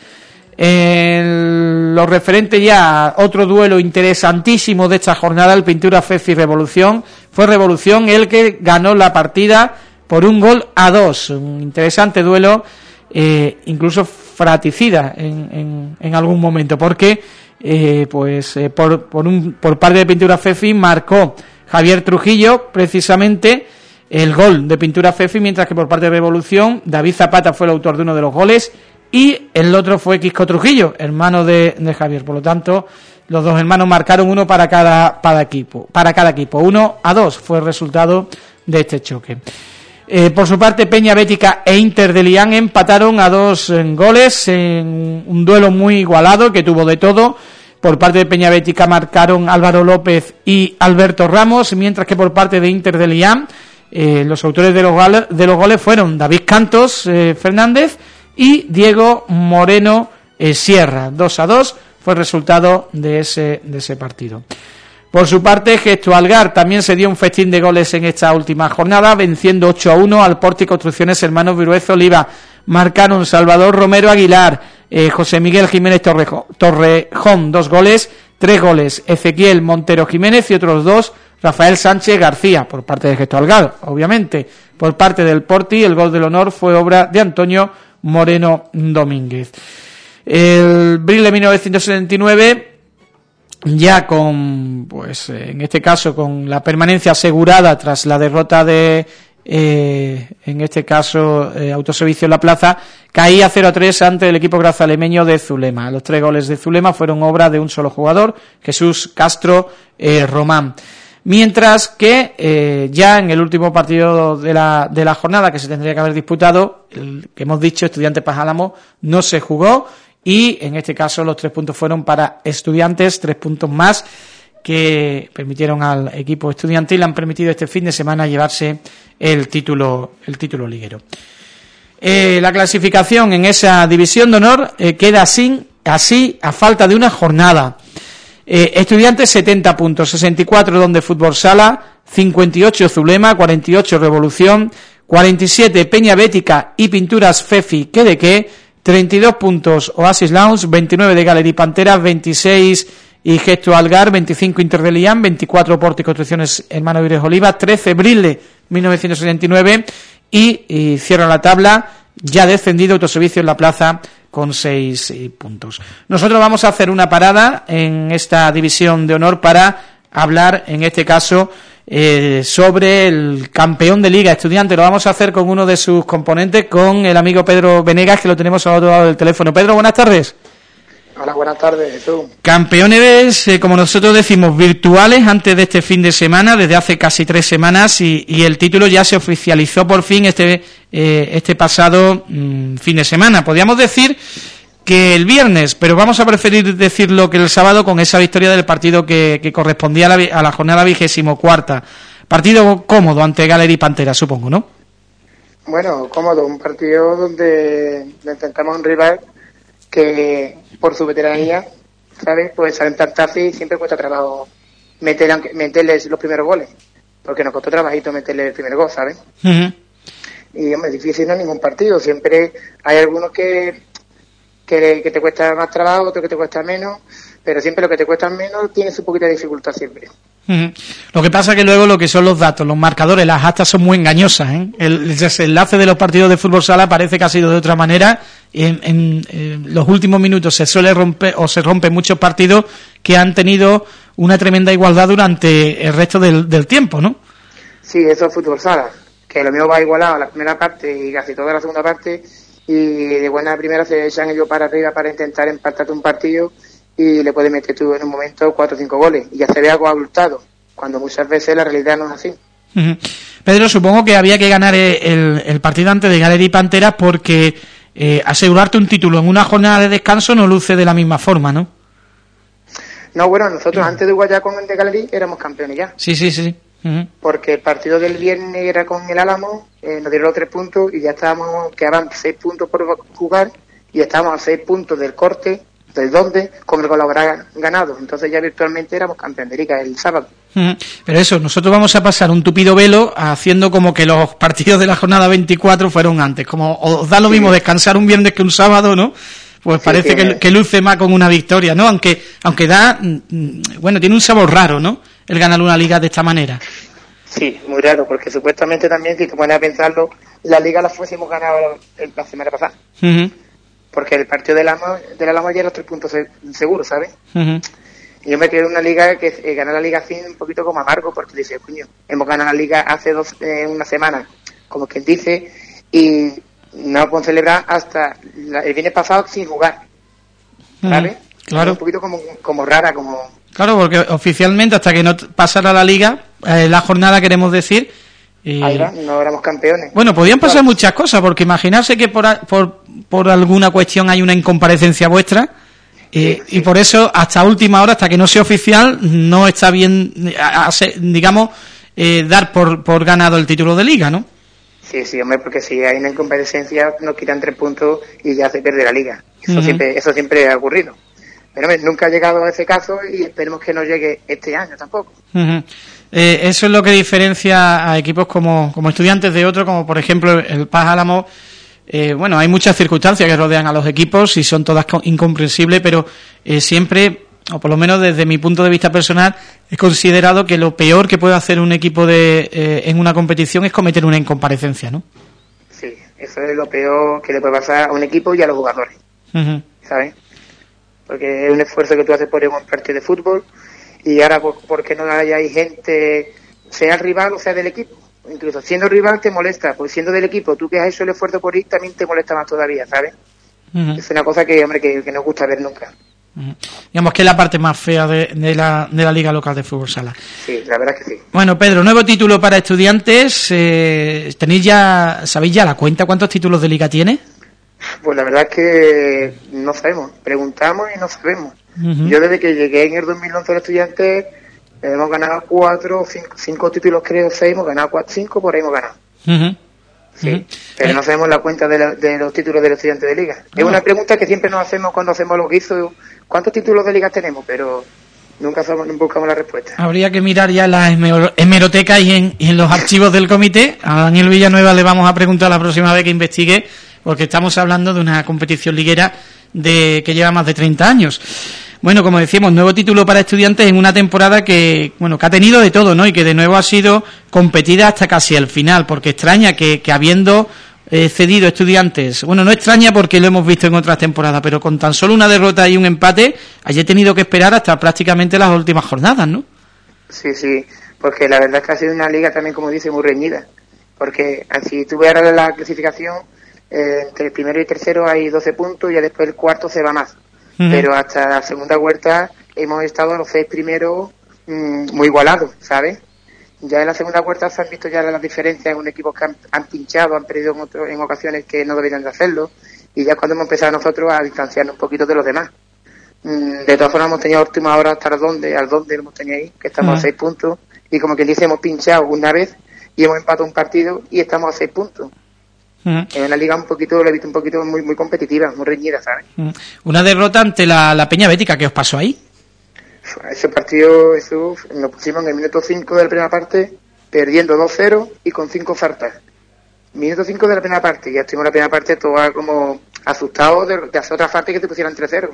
En lo referente ya a otro duelo interesantísimo de esta jornada, el Pintura y Revolución, fue Revolución el que ganó la partida por un gol a dos. Un interesante duelo, eh, incluso fraticida en, en, algún momento, porque eh, pues eh, por, por, un, por parte de Pintura Fefi marcó Javier Trujillo, precisamente el gol de Pintura Fefi, mientras que por parte de Revolución, David Zapata fue el autor de uno de los goles y el otro fue Quisco Trujillo, hermano de, Javier. Por lo tanto, los dos hermanos marcaron uno para cada, para equipo, para cada equipo. Uno a dos fue el resultado de este choque. Eh, por su parte, Peña Bética e Inter de Lián empataron a dos goles en un duelo muy igualado que tuvo de todo por parte de Peña Bética marcaron Álvaro López y Alberto Ramos, mientras que por parte de Inter de Liam eh, los autores de los, de los goles fueron David Cantos eh, Fernández y Diego Moreno eh, Sierra. 2 a 2 fue el resultado de ese, de ese partido. Por su parte, Gesto Algar también se dio un festín de goles en esta última jornada, venciendo 8 a 1 al Porti Construcciones Hermanos Viruez Oliva. Marcaron Salvador Romero Aguilar, eh, José Miguel Jiménez Torrejón, dos goles, tres goles, Ezequiel Montero Jiménez y otros dos, Rafael Sánchez García, por parte de Gesto Algar, obviamente. Por parte del Porti, el gol del honor fue obra de Antonio Moreno Domínguez. El Brille 1979 ya con, pues en este caso, con la permanencia asegurada tras la derrota de, eh, en este caso, eh, Autoservicio La Plaza, caía 0-3 ante el equipo grazalemeño de Zulema. Los tres goles de Zulema fueron obra de un solo jugador, Jesús Castro eh, Román. Mientras que eh, ya en el último partido de la, de la jornada que se tendría que haber disputado, el que hemos dicho, Estudiantes Pajálamo, no se jugó, y en este caso los tres puntos fueron para estudiantes, tres puntos más que permitieron al equipo estudiantil, han permitido este fin de semana llevarse el título, el título liguero. Eh, la clasificación en esa división de honor eh, queda así, así a falta de una jornada. Eh, estudiantes 70 puntos, 64 donde fútbol sala, 58 Zulema, 48 Revolución, 47 Peña Bética y Pinturas Fefi que de qué, 32 puntos Oasis Lounge, 29 de Galería Pantera, 26 y Gesto Algar, 25 Inter de Lian, 24 Porte y Construcciones Hermano Vires Oliva, 13 Brille 1979 y, y cierra la tabla. Ya descendido Autoservicio en la plaza con 6 eh, puntos. Nosotros vamos a hacer una parada en esta división de honor para hablar, en este caso, eh, sobre el campeón de Liga Estudiante. Lo vamos a hacer con uno de sus componentes, con el amigo Pedro Venegas, que lo tenemos al otro lado del teléfono. Pedro, buenas tardes. Hola, buenas tardes, Jesús. Campeones, eh, como nosotros decimos, virtuales antes de este fin de semana, desde hace casi tres semanas, y, el título ya se oficializó por fin este, eh, este pasado mm, fin de semana. Podríamos decir que el viernes, pero vamos a preferir decirlo que el sábado con esa victoria del partido que, correspondía a la, a la jornada vigésimo cuarta. Partido cómodo ante Galería Pantera, supongo, ¿no? Bueno, cómodo, un partido donde intentamos un rival que por su veteranía, ¿sabes? Pues salen tan y siempre cuesta trabajo meter, meterles los primeros goles, porque nos costó trabajito meterle el primer gol, ¿sabes? Y hombre, es difícil no es ningún partido, siempre hay algunos que, que, que te cuesta más trabajo, otros que te cuesta menos, pero siempre lo que te cuesta menos tiene su poquita dificultad siempre. Lo que pasa que luego lo que son los datos, los marcadores, las actas son muy engañosas. ¿eh? El desenlace de los partidos de fútbol sala parece que ha sido de otra manera. En, en, los últimos minutos se suele romper o se rompen muchos partidos que han tenido una tremenda igualdad durante el resto del, tiempo, ¿no? Sí, eso es fútbol sala, que lo mismo va igualado a la primera parte y casi toda la segunda parte y de buena primera se echan ellos para arriba para intentar empatarte un partido y le puedes meter tú en un momento cuatro o cinco goles y ya se ve algo abultado, cuando muchas veces la realidad no es así. Pedro, supongo que había que ganar el, el partido antes de Galería y Panteras porque eh, asegurarte un título en una jornada de descanso no luce de la misma forma, ¿no? No, bueno, nosotros antes de ya con el de Galería éramos campeones ya. Sí, sí, sí. Porque el partido del viernes era con el Álamo, eh, nos dieron los tres puntos y ya estábamos, quedaban seis puntos por jugar y estábamos a seis puntos del corte de dónde, con el habrá ganado. Entonces ya virtualmente éramos campeón de liga el sábado. Pero eso, nosotros vamos a pasar un tupido velo haciendo como que los partidos de la jornada 24 fueron antes. Como os da lo mismo descansar un viernes que un sábado, ¿no? Pues parece que, luce más con una victoria, ¿no? Aunque, aunque da, mm, mm, bueno, tiene un sabor raro, ¿no? El ganar una liga de esta manera. Sí, muy raro, porque supuestamente también, si te pones a pensarlo, la liga la fuésemos ganado la semana pasada porque el partido del Alamo, del Alamo ya los tres puntos seguros, ¿sabes? Y yo me quedé en una liga que eh, ganar la liga así un poquito como amargo, porque dice, coño, hemos ganado la liga hace dos, eh, una semana, como quien dice, y no podemos celebrar hasta el viernes pasado sin jugar, ¿sabes? Claro. Un poquito como, como rara, como... Claro, porque oficialmente hasta que no pasara la liga, eh, la jornada queremos decir, Ahí va, no éramos campeones. Bueno, podían pasar muchas cosas, porque imaginarse que por, por, por alguna cuestión hay una incomparecencia vuestra, eh, y por eso, hasta última hora, hasta que no sea oficial, no está bien, digamos, eh, dar por, por ganado el título de liga, ¿no? Sí, sí, hombre, porque si hay una incomparecencia, nos quitan tres puntos y ya se pierde la liga. Eso, siempre, eso siempre ha ocurrido. Pero nunca ha llegado a ese caso y esperemos que no llegue este año tampoco. Eh, eso es lo que diferencia a equipos como, como estudiantes de otros, como por ejemplo el Paz Álamo. Eh, bueno, hay muchas circunstancias que rodean a los equipos y son todas incomprensibles, pero eh, siempre, o por lo menos desde mi punto de vista personal, he considerado que lo peor que puede hacer un equipo de, en una competición es cometer una incomparecencia, ¿no? Sí, eso es lo peor que le puede pasar a un equipo y a los jugadores, ¿sabes? Porque es un esfuerzo que tú haces por un partido de fútbol y ahora pues, porque no hay gente, sea rival o sea del equipo. Incluso siendo rival te molesta, pues siendo del equipo, tú que has hecho el esfuerzo por ir, también te molesta más todavía, ¿sabes? Es una cosa que, hombre, que, no gusta ver nunca. Digamos que es la parte más fea de, la, de la Liga Local de Fútbol Sala. Sí, la verdad que sí. Bueno, Pedro, nuevo título para estudiantes. Eh, ¿Tenéis ya, sabéis ya la cuenta cuántos títulos de Liga tiene? Pues la verdad es que no sabemos. Preguntamos y no sabemos. Yo desde que llegué en el 2011 al estudiante hemos ganado cuatro, cinco, cinco títulos creo, seis, hemos ganado cuatro, cinco, por ahí hemos ganado. Sí, pero no sabemos la cuenta de, los títulos del estudiante de liga. Es una pregunta que siempre nos hacemos cuando hacemos los guisos, ¿cuántos títulos de liga tenemos? Pero nunca somos, buscamos la respuesta. Habría que mirar ya las hemerotecas y en, y en los archivos del comité. A Daniel Villanueva le vamos a preguntar la próxima vez que investigue, porque estamos hablando de una competición liguera de que lleva más de 30 años. Bueno, como decíamos, nuevo título para estudiantes en una temporada que, bueno, que ha tenido de todo, ¿no? Y que de nuevo ha sido competida hasta casi el final, porque extraña que, habiendo eh, cedido estudiantes, bueno, no extraña porque lo hemos visto en otras temporadas, pero con tan solo una derrota y un empate, haya tenido que esperar hasta prácticamente las últimas jornadas, ¿no? Sí, sí, porque la verdad es que ha sido una liga también, como dice, muy reñida, porque si tú ves ahora la clasificación, eh, entre el primero y el tercero hay 12 puntos y después el cuarto se va más pero hasta la segunda vuelta hemos estado los seis primeros mm, muy igualados, ¿sabes? Ya en la segunda vuelta se han visto ya las diferencias en un equipo que han, pinchado, han perdido en, en ocasiones que no deberían de hacerlo, y ya cuando hemos empezado nosotros a distanciarnos un poquito de los demás. Mm, de todas formas hemos tenido última hora hasta donde, al donde hemos tenido ahí, que estamos a seis puntos, y como quien dice, hemos pinchado una vez y hemos empatado un partido y estamos a seis puntos. En una liga un poquito, lo he visto un poquito muy, muy competitiva, muy reñida, ¿sabes? Una derrota ante la, Peña Bética, ¿qué os pasó ahí? Ese partido, eso, nos pusimos en el minuto 5 de la primera parte, perdiendo 2-0 y con 5 faltas. Minuto 5 de la primera parte, ya estuvimos en la primera parte todo como asustado de, hacer otra y que te pusieran 3-0.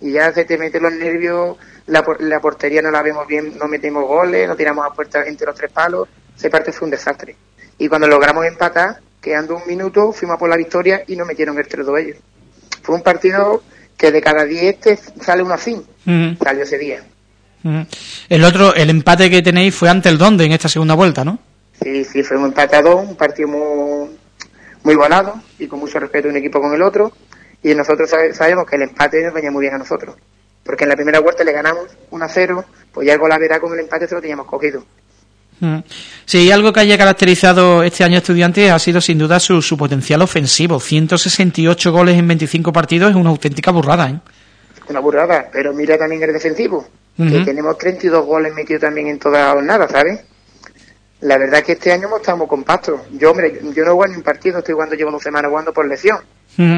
Y ya se te meten los nervios, la, la portería no la vemos bien, no metemos goles, no tiramos a puerta entre los tres palos. Ese parte fue un desastre. Y cuando logramos empatar, quedando un minuto, fuimos por la victoria y nos metieron el 3 ellos. Fue un partido que de cada 10 este sale uno así, salió ese día. El otro, el empate que tenéis fue ante el Donde en esta segunda vuelta, ¿no? Sí, sí, fue un empate a dos, un partido muy, muy igualado y con mucho respeto un equipo con el otro. Y nosotros sabemos que el empate nos venía muy bien a nosotros. Porque en la primera vuelta le ganamos 1 a 0, pues ya el la verá con el empate se lo teníamos cogido. Mm. Sí, algo que haya caracterizado este año estudiante ha sido sin duda su, su potencial ofensivo. 168 goles en 25 partidos es una auténtica burrada. ¿eh? Una burrada, pero mira también el defensivo, que tenemos 32 goles metidos también en toda la jornada, ¿sabes? La verdad es que este año hemos estado muy compactos. Yo, hombre, yo no juego ni un partido, estoy jugando, llevo una semana jugando por lesión.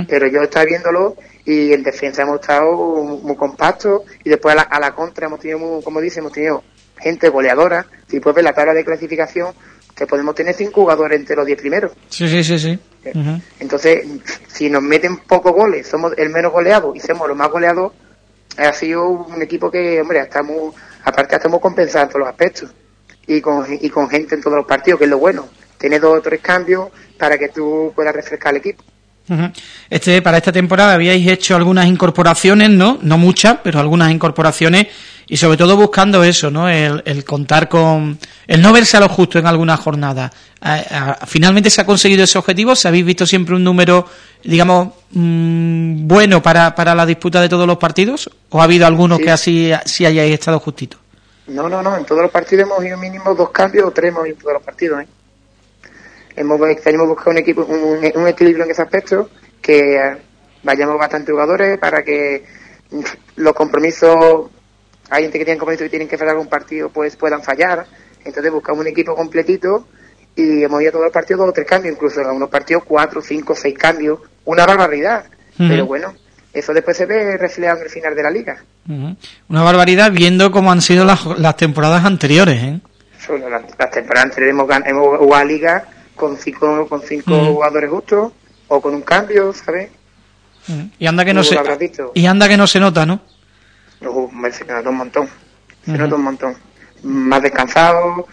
Pero yo estaba viéndolo y en defensa hemos estado muy compactos y después a la, a la contra hemos tenido, como dice, hemos tenido gente goleadora. Si puedes ver la tabla de clasificación, que podemos tener cinco jugadores entre los diez primeros. Sí, sí, sí, sí. Entonces, si nos meten pocos goles, somos el menos goleado y somos los más goleados, ha sido un equipo que, hombre, estamos, aparte estamos compensando en todos los aspectos y con, y con gente en todos los partidos, que es lo bueno. Tener dos o tres cambios para que tú puedas refrescar el equipo. Este, para esta temporada habíais hecho algunas incorporaciones, ¿no? No muchas, pero algunas incorporaciones y sobre todo buscando eso, ¿no? El, contar con... el no verse a lo justo en alguna jornada. ¿Finalmente se ha conseguido ese objetivo? ¿Se habéis visto siempre un número, digamos, mm, bueno para, para la disputa de todos los partidos? ¿O ha habido algunos que así sí hayáis estado justitos? No, no, no, en todos los partidos hemos ido mínimo dos cambios o tres hemos ido en todos los partidos, ¿eh? Hemos, hemos buscado un, equipo, un, equilibrio en ese aspecto, que vayamos bastante jugadores para que los compromisos hay gente que tiene compromiso y tienen que fallar un partido, pues puedan fallar. Entonces buscamos un equipo completito y hemos ido todos los partidos dos o tres cambios, incluso en algunos partidos cuatro, cinco, seis cambios. Una barbaridad. Pero bueno, eso después se ve reflejado en el final de la liga. Una barbaridad viendo cómo han sido las, las temporadas anteriores, ¿eh? las, temporadas anteriores hemos, hemos jugado a liga con cinco, con cinco jugadores justos o con un cambio, ¿sabes? Y anda que no se y anda que no se nota, ¿no? se nota un montón. Se nota un montón. Más descansado,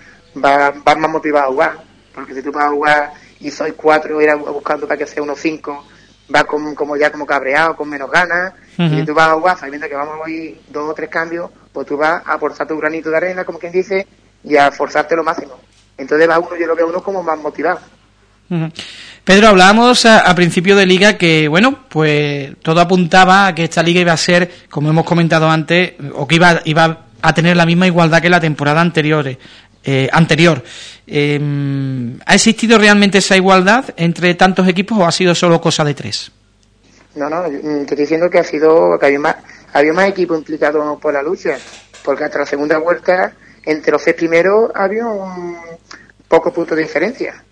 va, va más motivado a jugar. Porque si tú vas a jugar y sois cuatro, ir buscando para que sea unos cinco, va como ya como cabreado, con menos ganas. Y si tú vas a jugar sabiendo que vamos a ir dos o tres cambios, pues tú vas a aportar tu granito de arena, como quien dice, y a forzarte lo máximo. Entonces va uno, yo lo veo uno como más motivado. Pedro, hablábamos a, principio de liga que, bueno, pues todo apuntaba a que esta liga iba a ser, como hemos comentado antes, o que iba, iba a tener la misma igualdad que la temporada anterior. Eh, anterior. Em, ¿Ha existido realmente esa igualdad entre tantos equipos o ha sido solo cosa de tres? No, no, te estoy diciendo que ha sido que había más, había más equipos implicados por la lucha, porque hasta la segunda vuelta, entre los seis primeros, había un poco punto de diferencia.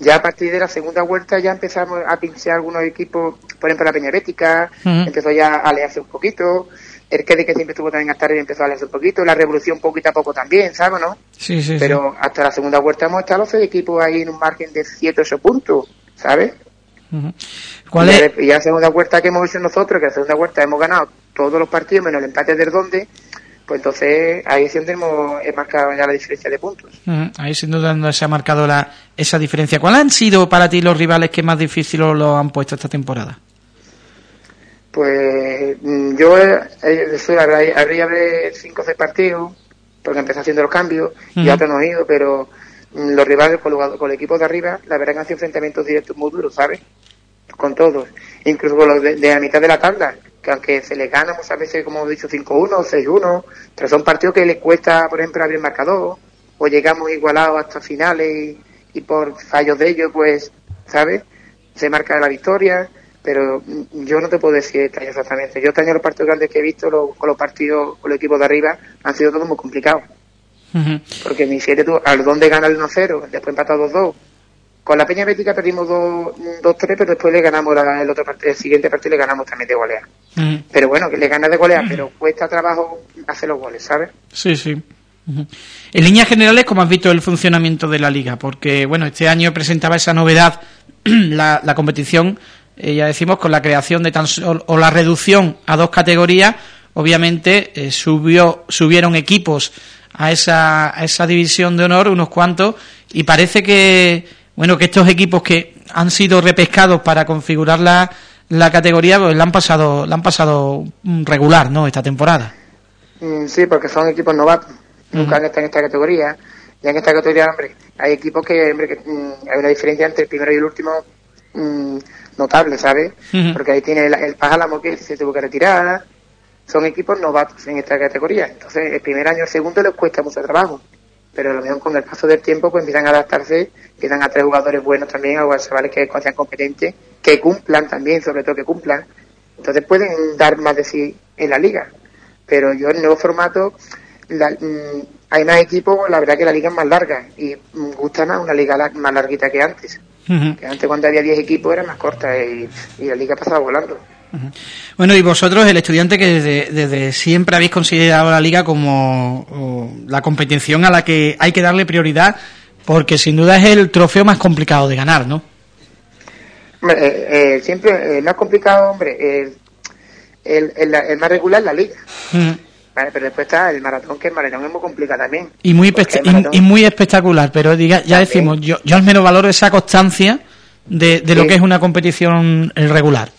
Ya a partir de la segunda vuelta ya empezamos a pinchar algunos equipos, por ejemplo la Peña Bética, empezó ya a alearse un poquito, el que de que siempre estuvo también hasta arriba empezó a alejarse un poquito, la revolución poquito a poco también, ¿sabes, no? Sí, sí, Pero hasta la segunda vuelta hemos estado los seis equipos ahí en un margen de 7 o 8 puntos, ¿sabes? ¿Cuál es? y la segunda vuelta que hemos hecho nosotros, que la segunda vuelta hemos ganado todos los partidos menos el empate del donde, pues entonces ahí es donde hemos he marcado ya la diferencia de puntos. Ahí sin duda no se ha marcado la, esa diferencia. ¿Cuáles han sido para ti los rivales que más difíciles lo han puesto esta temporada? Pues mm, yo eh, eh, habré, habré cinco o seis partidos, porque empecé haciendo los cambios y otros no he ido, pero mm, los rivales con, los- con el equipo de arriba, la verdad que han sido enfrentamientos directos muy duros, ¿sabes? Con todos, incluso con los de, de la mitad de la tabla, que aunque se les gana muchas veces, como he dicho, 5-1 o 6-1, pero son partidos que les cuesta, por ejemplo, abrir marcador, o llegamos igualados hasta finales y, y por fallos de ellos, pues, ¿sabes? Se marca la victoria, pero yo no te puedo decir este año exactamente. Yo este año los partidos grandes que he visto los- con los partidos, con los equipos de arriba, han sido todos muy complicados. Ujú. Porque mi siete tú, al donde gana el 1-0, después empatado 2-2. Con la Peña Bética perdimos 2 2-3, pero después le ganamos la- el otro part- el siguiente partido le ganamos también de golea. Ujú. Pero bueno, que le ganas de golea, pero cuesta trabajo hacer los goles, ¿sabes? Sí, sí. En líneas generales, ¿cómo has visto el funcionamiento de la liga? Porque, bueno, este año presentaba esa novedad, la, la competición, eh, ya decimos, con la creación de tan solo, o la reducción a dos categorías, obviamente eh, subió, subieron equipos a esa, a esa división de honor, unos cuantos, y parece que, bueno, que estos equipos que han sido repescados para configurar la, la categoría, pues la han pasado, la han pasado mm, regular, ¿no? Esta temporada. Mm, sí, porque son equipos novatos. Nunca han estado en esta categoría. Y en esta categoría, hombre, hay equipos que, hombre, que, mm, hay una diferencia entre el primero y el último mm, notable, ¿sabes? Porque ahí tiene el, el Pajálamo que se tuvo que retirar. Son equipos novatos en esta categoría. Entonces, el primer año, el segundo les cuesta mucho trabajo. Pero a lo mejor con el paso del tiempo, pues empiezan a adaptarse, empiezan a traer jugadores buenos también, a chavales que sean competentes, que cumplan también, sobre todo que cumplan. Entonces pueden dar más de sí en la liga. Pero yo en el nuevo formato, la- mm, hay más equipos, la verdad que la liga es más larga y me gusta más una liga más larguita que antes. Que antes cuando había 10 equipos era más corta y, y la liga pasaba volando. Bueno, y vosotros, el estudiante que desde, desde siempre habéis considerado la liga como o, la competición a la que hay que darle prioridad, porque sin duda es el trofeo más complicado de ganar, ¿no? Hombre, eh, eh, siempre, el más complicado, hombre, el, el, más regular la liga. Vale, pero después está el maratón, que el maratón es muy complicado también. Y muy, maratón- y, y muy espectacular, pero diga, ya También. decimos, yo, yo al menos valoro esa constancia de, de lo que es una competición eh, regular.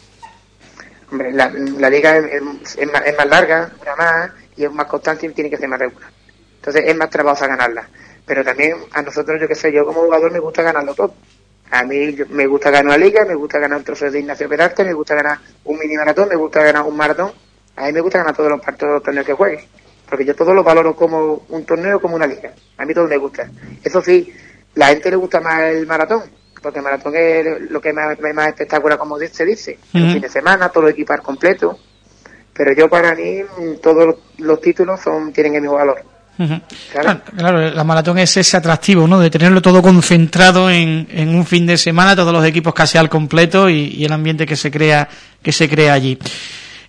Hombre, la, liga es, más, larga, dura más y es más constante y tiene que ser más regular. Entonces es más trabajosa ganarla. Pero también a nosotros, yo qué sé, yo como jugador me gusta ganarlo todo. A mí me gusta ganar una liga, me gusta ganar un trofeo de Ignacio Peralta, me gusta ganar un mini maratón, me gusta ganar un maratón. A mí me gusta ganar todos los partidos, los torneos que juegue. Porque yo todo lo valoro como un torneo, como una liga. A mí todo me gusta. Eso sí, la gente le gusta más el maratón, porque el maratón es lo que más, más espectacular, como se dice. El Ujú. fin de semana, todo el equipo al completo. Pero yo para mí, todos los, los títulos son tienen el mismo valor. Claro. Claro, claro, la maratón es ese atractivo, ¿no? De tenerlo todo concentrado en, en un fin de semana, todos los equipos casi al completo y, y el ambiente que se crea, que se crea allí.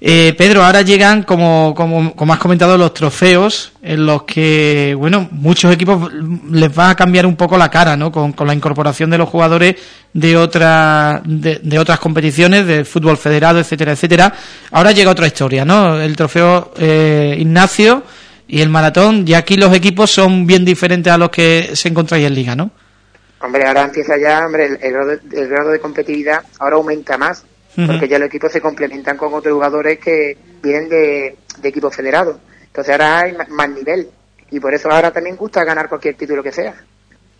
Eh, Pedro, ahora llegan, como, como, como has comentado, los trofeos en los que, bueno, muchos equipos les va a cambiar un poco la cara, ¿no? Con, con la incorporación de los jugadores de, otra, de, de otras competiciones, del fútbol federado, etcétera, etcétera. Ahora llega otra historia, ¿no? El trofeo eh, Ignacio y el maratón, y aquí los equipos son bien diferentes a los que se encontráis en liga, ¿no? Hombre, ahora empieza ya, hombre, el, el grado, de, el grado de competitividad ahora aumenta más, Porque ya los equipos se complementan con otros jugadores que vienen de, de equipos federados. Entonces ahora hay más nivel, y por eso ahora también gusta ganar cualquier título que sea.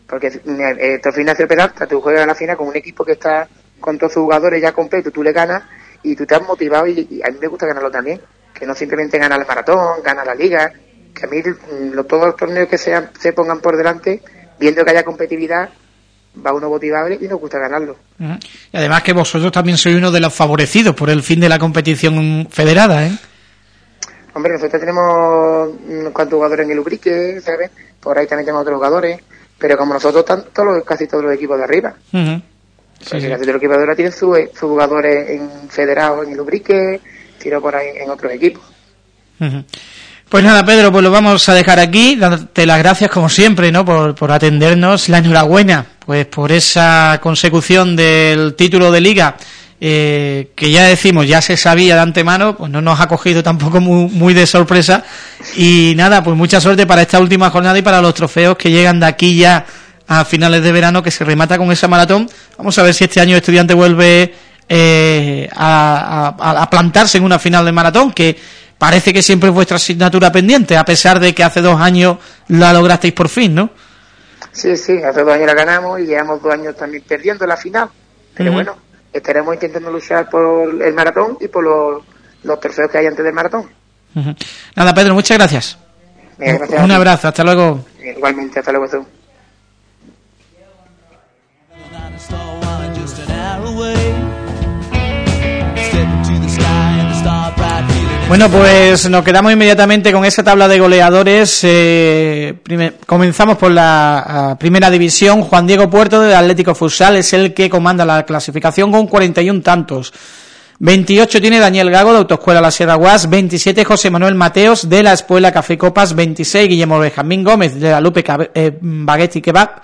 Porque eh, el trofeo Ignacio Peralta, tú juegas a la final con un equipo que está con todos sus jugadores ya completos, tú le ganas y tú te has motivado y, a mí me gusta ganarlo también. Que no simplemente gana el maratón, gana la liga, que a mí mm, lo- todos los torneos que sean, se pongan por delante, viendo que haya competitividad, va uno motivable y nos gusta ganarlo. Y además que vosotros también sois uno de los favorecidos por el fin de la competición federada, ¿eh? Hombre, nosotros tenemos unos cuantos jugadores en el Ubrique, ¿sabes? Por ahí también tenemos otros jugadores, pero como nosotros, tanto los, casi todos los equipos de arriba. Ujú. Sí, Porque sí. casi todos los equipos de arriba tienen sus sus jugadores en federados en el Ubrique, tiro por ahí en otros equipos. Pues nada, Pedro, pues lo vamos a dejar aquí, dándote las gracias como siempre, ¿no?, por, por atendernos, la enhorabuena, pues por esa consecución del título de Liga, eh, que ya decimos, ya se sabía de antemano, pues no nos ha cogido tampoco muy, de sorpresa, y nada, pues mucha suerte para esta última jornada y para los trofeos que llegan de aquí ya a finales de verano, que se remata con esa maratón, vamos a ver si este año estudiante vuelve eh, a, a plantarse en una final de maratón, que parece que siempre es vuestra asignatura pendiente, a pesar de que hace dos años la lograsteis por fin, ¿no? Sí, sí, hace dos años la ganamos y llevamos dos años también perdiendo la final. Pero bueno, estaremos intentando luchar por el maratón y por los, los trofeos que hay antes del maratón. Nada, Pedro, muchas gracias. Un abrazo, hasta luego. Igualmente, hasta luego tú. Bueno, pues nos quedamos inmediatamente con esa tabla de goleadores. Eh, comenzamos por la primera división. Juan Diego Puerto del Atlético Futsal es el que comanda la clasificación con 41 tantos. 28 tiene Daniel Gago de Autoescuela La Sierra Guas, 27 José Manuel Mateos de la Escuela Café Copas, 26 Guillermo Benjamín Gómez de la Lupe eh, Baguetti Kebab,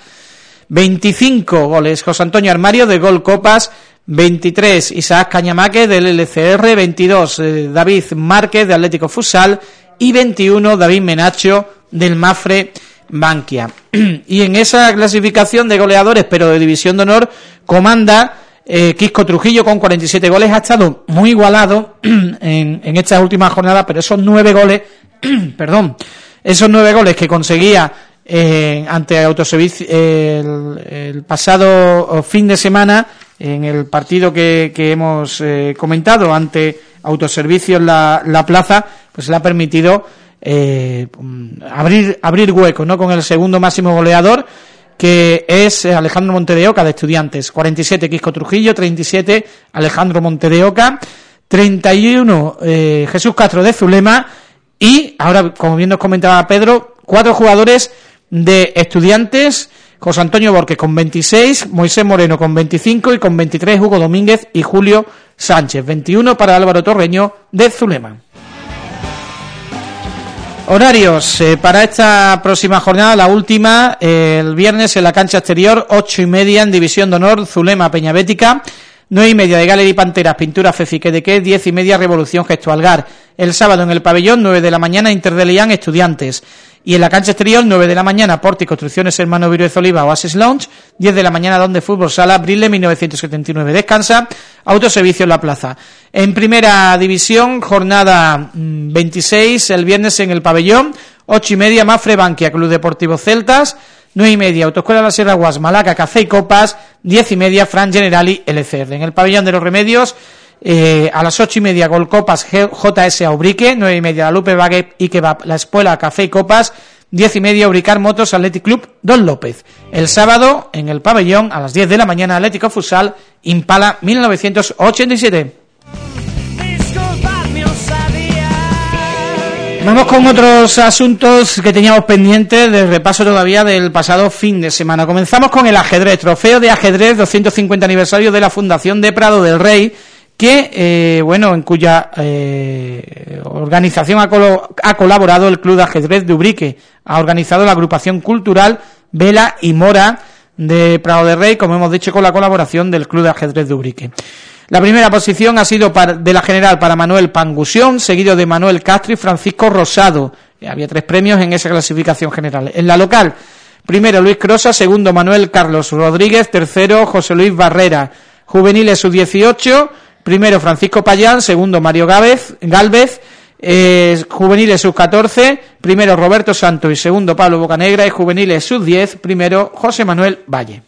25 goles José Antonio Armario de Gol Copas, 23 Isaac Cañamaque del LCR, 22 eh, David Márquez de Atlético Futsal y 21 David Menacho del Mafre Bankia. y en esa clasificación de goleadores, pero de división de honor, comanda eh, Quisco Trujillo con 47 goles. Ha estado muy igualado en, estas últimas jornadas, pero esos nueve goles, perdón, esos nueve goles que conseguía eh, ante Autoservicio el, el pasado fin de semana en el partido que, que hemos eh, comentado ante Autoservicio en la, la, plaza, pues le ha permitido eh, abrir abrir hueco ¿no? con el segundo máximo goleador, que es Alejandro Montedeoca de Estudiantes. 47 Quisco Trujillo, 37 Alejandro Montedeoca, 31 eh, Jesús Castro de Zulema y ahora, como bien nos comentaba Pedro, cuatro jugadores de Estudiantes José Antonio Borges con 26, Moisés Moreno con 25 y con 23 Hugo Domínguez y Julio Sánchez. 21 para Álvaro Torreño de Zulema. Horarios eh, para esta próxima jornada, la última, el viernes en la cancha exterior, ocho y media en División de Honor, Zulema Peñabética, nueve y media de Galería Panteras, Pintura Fefique de que, diez y media Revolución Gestualgar. El sábado en el pabellón, nueve de la mañana, Inter Estudiantes. Y en la cancha exterior, 9 de la mañana, Porti Construcciones Hermano Viruez Oliva, Oasis Lounge, 10 de la mañana, Donde Fútbol Sala, Brille 1979 descansa, Autoservicio en la Plaza. En primera división, jornada 26, mm, el viernes en el pabellón, 8 y media, Mafre Bankia, Club Deportivo Celtas, 9 y media, Autoescuela La Sierra Guas, Malaca, Café y Copas, 10 y media, Fran Generali, LCR. En el pabellón de los remedios, eh, a las ocho y media Golcopas JS Aubrique, nueve y media Lupe Baguette y Kebab, La Espuela Café y Copas, diez y media Ubricar Motos Athletic Club Don López. El sábado, en el pabellón, a las 10 de la mañana, Atlético Fusal, Impala 1987. Vamos con otros asuntos que teníamos pendientes de repaso todavía del pasado fin de semana. Comenzamos con el ajedrez, trofeo de ajedrez 250 aniversario de la Fundación de Prado del Rey, que, eh, bueno, en cuya eh, organización ha, ha, colaborado el Club de Ajedrez de Ubrique, ha organizado la agrupación cultural Vela y Mora de Prado de Rey, como hemos dicho, con la colaboración del Club de Ajedrez de Ubrique. La primera posición ha sido de la general para Manuel Pangusión, seguido de Manuel Castro y Francisco Rosado. Había tres premios en esa clasificación general. En la local, primero Luis Crosa, segundo Manuel Carlos Rodríguez, tercero José Luis Barrera. Juveniles sub-18, Primero Francisco Payán, segundo Mario Gávez, Galvez, eh, juveniles sub-14, primero Roberto Santos. Y segundo Pablo Bocanegra. Y juveniles sub-10, primero José Manuel Valle.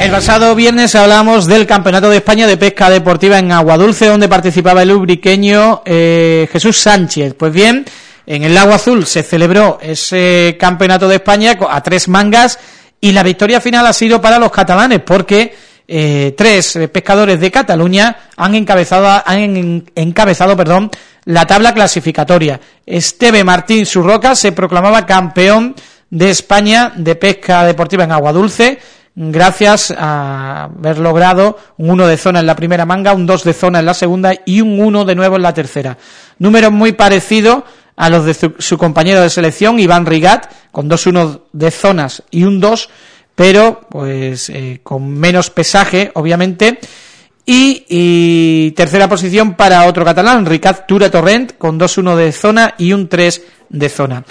El pasado viernes hablamos del Campeonato de España de Pesca Deportiva en Agua Dulce, donde participaba el ubriqueño eh, Jesús Sánchez. Pues bien, en el Agua Azul se celebró ese Campeonato de España a tres mangas y la victoria final ha sido para los catalanes porque eh, tres pescadores de Cataluña han encabezado, han encabezado perdón, la tabla clasificatoria. Esteve Martín Surroca se proclamaba campeón de España de pesca deportiva en agua dulce, gracias a haber logrado un 1 de zona en la primera manga, un 2 de zona en la segunda y un 1 de nuevo en la tercera. Números muy parecidos a los de su, compañero de selección, Iván Rigat, con dos 1 de zonas y un 2, pero pues eh, con menos pesaje, obviamente, y, tercera posición para otro catalán, Ricard Tura Torrent, con 2-1 de zona y un 3 de zona.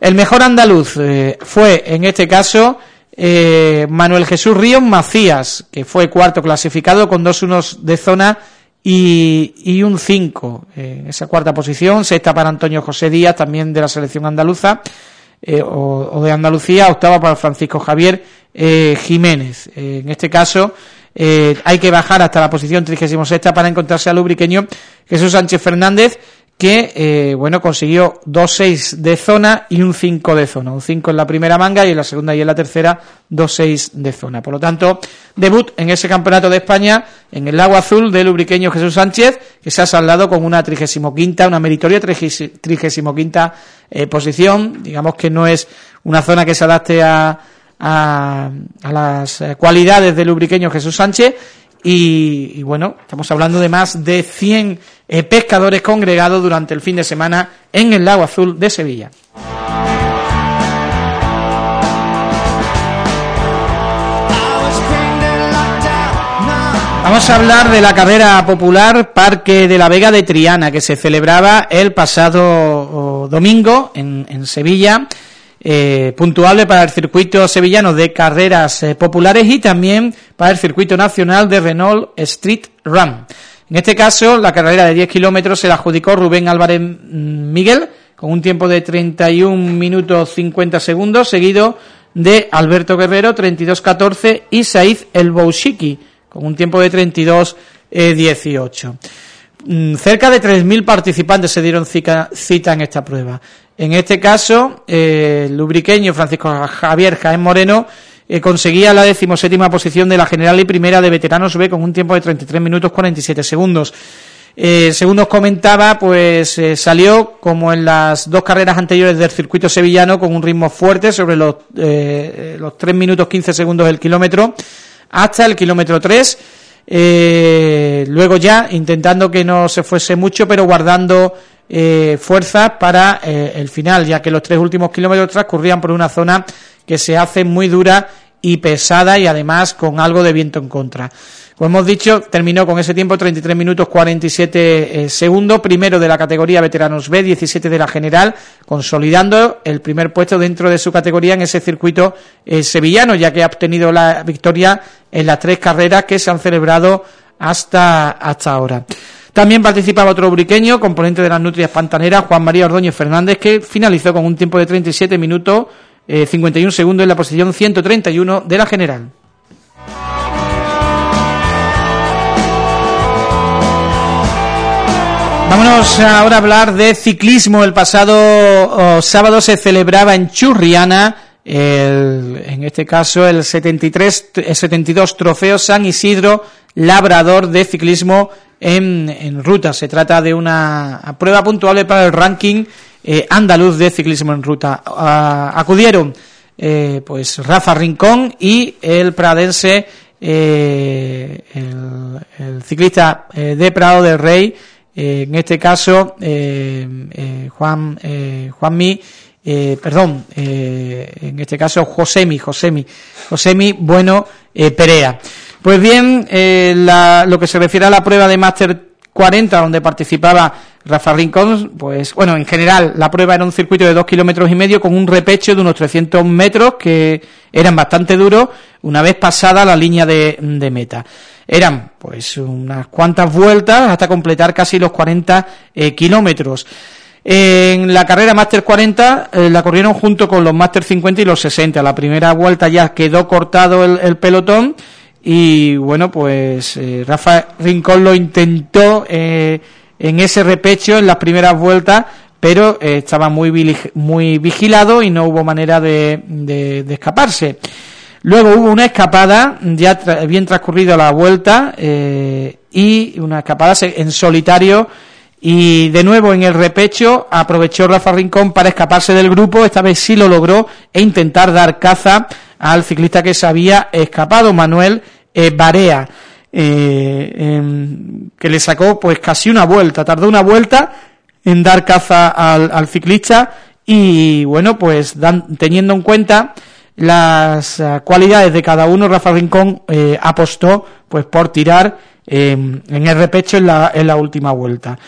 El mejor andaluz eh, fue, en este caso, eh, Manuel Jesús Ríos Macías, que fue cuarto clasificado con 2-1 de zona y, un 5 en esa cuarta posición. Sexta para Antonio José Díaz, también de la selección andaluza, eh, o, de Andalucía. Octava para Francisco Javier Jiménez. en este caso eh, hay que bajar hasta la posición 36 para encontrarse al lubriqueño Jesús Sánchez Fernández que eh, bueno consiguió 2-6 de zona y un 5 de zona, un 5 en la primera manga y en la segunda y en la tercera 2-6 de zona. Por lo tanto, debut en ese campeonato de España en el lago azul del lubriqueño Jesús Sánchez, que se ha saldado con una 35 una meritoria 35 eh, posición, digamos que no es una zona que se adapte a a, las eh, cualidades del lubriqueño Jesús Sánchez y, bueno, estamos hablando de más de 100 eh, pescadores congregados durante el fin de semana en el Lago Azul de Sevilla. Vamos a hablar de la carrera popular Parque de la Vega de Triana, que se celebraba el pasado oh, domingo en, en Sevilla eh, puntuable para el circuito sevillano de carreras eh, populares y también para el circuito nacional de Renault Street Run. En este caso, la carrera de 10 kilómetros se la adjudicó Rubén Álvarez mm, Miguel, con un tiempo de 31 minutos 50 segundos, seguido de Alberto Guerrero, 32-14, y Saiz El Bouchiki, con un tiempo de 32-18. Mm, cerca de 3.000 participantes se dieron cita en esta prueba. En este caso, eh, el lubriqueño Francisco Javier Jaén Moreno eh, conseguía la decimoséptima posición de la general y primera de veteranos B con un tiempo de 33 minutos 47 segundos. Eh, según nos comentaba, pues salió como en las dos carreras anteriores del circuito sevillano con un ritmo fuerte sobre los, los 3 minutos 15 segundos del kilómetro hasta el kilómetro 3. luego ya intentando que no se fuese mucho, pero guardando eh, fuerzas para eh, el final, ya que los tres últimos kilómetros transcurrían por una zona que se hace muy dura y pesada y además con algo de viento en contra. Como hemos dicho, terminó con ese tiempo 33 minutos 47 eh, segundos, primero de la categoría veteranos B, 17 de la general, consolidando el primer puesto dentro de su categoría en ese circuito eh, sevillano, ya que ha obtenido la victoria en las tres carreras que se han celebrado hasta, hasta ahora. También participaba otro briqueño, componente de las nutrias pantaneras, Juan María Ordóñez Fernández, que finalizó con un tiempo de 37 minutos, 51 eh, segundos en la posición 131 de la general. Vámonos ahora a hablar de ciclismo. El pasado oh, sábado se celebraba en Churriana, en este caso el 73, el 72 Trofeo San Isidro Labrador de Ciclismo en, ruta. Se trata de una prueba puntual para el ranking eh, andaluz de ciclismo en ruta. acudieron eh, pues Rafa Rincón y el pradense, eh, el, ciclista de Prado del Rey, en este caso Juan Juanmi, perdón, en este caso Josemi, Josemi, Josemi Bueno Perea. Pues bien, eh, lo que se refiere a la prueba de Master 40, donde participaba Rafa Rincón, pues bueno, en general la prueba era un circuito de dos kilómetros y medio con un repecho de unos 300 metros que eran bastante duros una vez pasada la línea de, meta. Eran pues unas cuantas vueltas hasta completar casi los 40 eh, kilómetros. En la carrera Master 40 eh, la corrieron junto con los Master 50 y los 60. La primera vuelta ya quedó cortado el pelotón y bueno, pues eh, Rafa Rincón lo intentó eh, en ese repecho en las primeras vueltas, pero eh, estaba muy, muy vigilado y no hubo manera de, de, escaparse. Luego hubo una escapada, ya bien transcurrido la vuelta, y una escapada en solitario, y de nuevo en el repecho aprovechó Rafa Rincón para escaparse del grupo, esta vez sí lo logró, e intentar dar caza al ciclista que se había escapado, Manuel eh, eh, que le sacó pues casi una vuelta, tardó una vuelta en dar caza al, ciclista y bueno, pues dan, teniendo en cuenta las eh, cualidades de cada uno, Rafa Rincón apostó pues por tirar en el repecho en la, en la última vuelta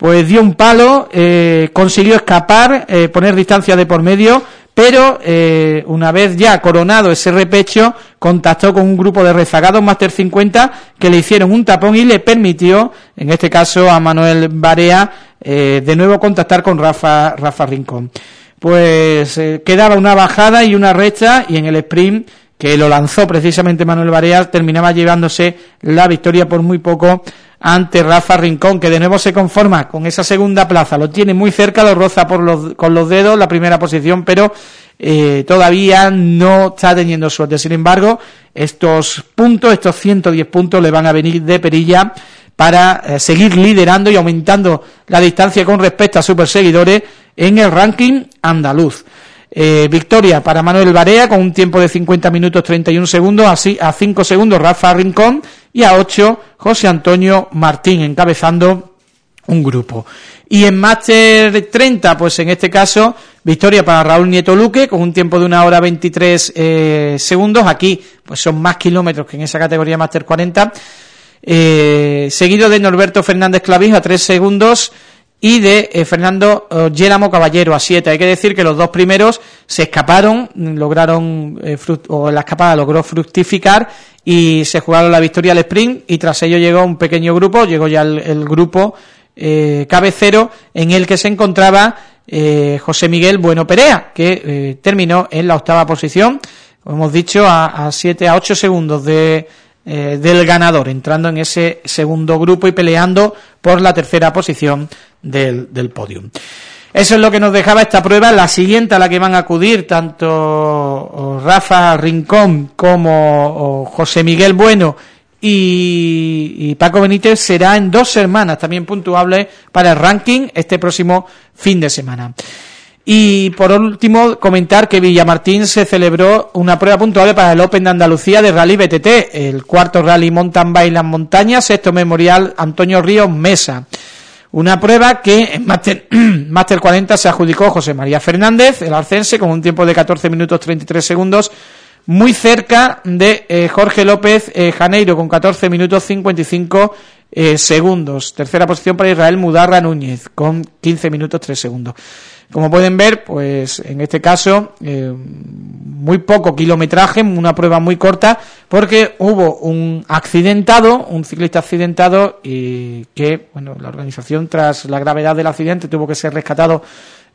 pues dio un palo, eh, consiguió escapar, eh, poner distancia de por medio, pero eh, una vez ya coronado ese repecho, contactó con un grupo de rezagados Master 50 que le hicieron un tapón y le permitió, en este caso a Manuel Barea, de nuevo contactar con Rafa, Rafa Rincón. Pues quedaba una bajada y una recta y en el sprint que lo lanzó precisamente Manuel Barea, terminaba llevándose la victoria por muy poco ante Rafa Rincón, que de nuevo se conforma con esa segunda plaza, lo tiene muy cerca, lo roza por los, con los dedos la primera posición, pero eh, todavía no está teniendo suerte. Sin embargo, estos puntos, estos 110 puntos le van a venir de perilla para eh, seguir liderando y aumentando la distancia con respecto a sus perseguidores en el ranking andaluz. Eh, victoria para Manuel Barea con un tiempo de 50 minutos 31 segundos, así a 5 segundos Rafa Rincón y a 8 José Antonio Martín encabezando un grupo. Y en Máster 30, pues en este caso, victoria para Raúl Nieto Luque con un tiempo de una hora 23 eh, segundos. Aquí, pues son más kilómetros que en esa categoría Máster 40. Eh, seguido de Norberto Fernández Clavis a 3 segundos y de eh, Fernando eh, Caballero a 7. Hay que decir que los dos primeros se escaparon, lograron, eh, o la escapada logró fructificar y se jugaron la victoria al sprint y tras ello llegó un pequeño grupo, llegó ya el, grupo cabecero en el que se encontraba José Miguel Bueno Perea, que terminó en la octava posición, como hemos dicho, a, a 7 a 8 segundos de del ganador, entrando en ese segundo grupo y peleando por la tercera posición del, del podium. Eso es lo que nos dejaba esta prueba. La siguiente a la que van a acudir tanto Rafa Rincón como José Miguel Bueno y, Paco Benítez será en dos semanas, también puntuable para el ranking este próximo fin de semana. Y por último, comentar que Villamartín se celebró una prueba puntuable para el Open de Andalucía de Rally BTT, el cuarto Rally Mountain Bike Las Montañas, sexto memorial Antonio Ríos Mesa. Una prueba que en Master, 40 se adjudicó José María Fernández, el arcense, con un tiempo de 14 minutos 33 segundos, muy cerca de eh, Jorge López eh, Janeiro, con 14 minutos 55 eh, segundos. Tercera posición para Israel Mudarra Núñez, con 15 minutos 3 segundos. Como pueden ver, pues en este caso, eh, muy poco kilometraje, una prueba muy corta, porque hubo un accidentado, un ciclista accidentado, y que, bueno, la organización, tras la gravedad del accidente, tuvo que ser rescatado,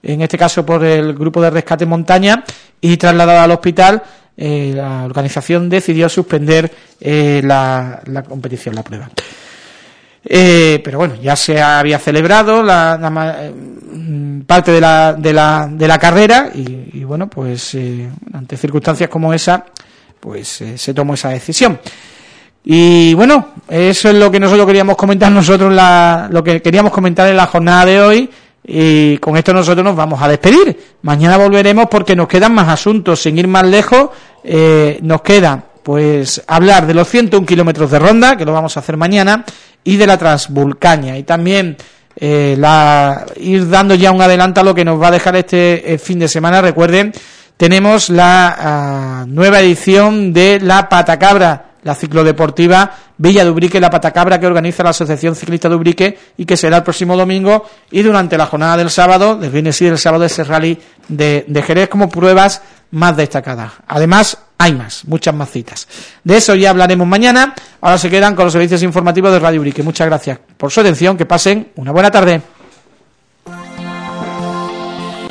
en este caso por el grupo de rescate montaña, y trasladado al hospital, eh, la organización decidió suspender eh, la, la competición, la prueba. Eh, pero bueno, ya se había celebrado la, mm, parte de la, de la, de la carrera y, bueno, pues eh, ante circunstancias como esa, pues eh, se tomó esa decisión. Y bueno, eso es lo que nosotros queríamos comentar nosotros, la, lo que queríamos comentar en la jornada de hoy. Y con esto nosotros nos vamos a despedir. Mañana volveremos porque nos quedan más asuntos. Sin ir más lejos, nos queda pues hablar de los 101 kilómetros de ronda, que lo vamos a hacer mañana, y de la Transvulcaña. Y también eh, la, ir dando ya un adelanto a lo que nos va a dejar este eh, fin de semana. Recuerden, tenemos la ah, nueva edición de la Patacabra, la ciclodeportiva Villa de Ubrique, la Patacabra que organiza la Asociación Ciclista de Ubrique y que será el próximo domingo y durante la jornada del sábado, del viernes y del sábado, ese rally de, de Jerez como pruebas más destacadas. Además, hay más, muchas más citas. De eso ya hablaremos mañana. Ahora se quedan con los servicios informativos de Radio Urique. Muchas gracias por su atención. Que pasen una buena tarde.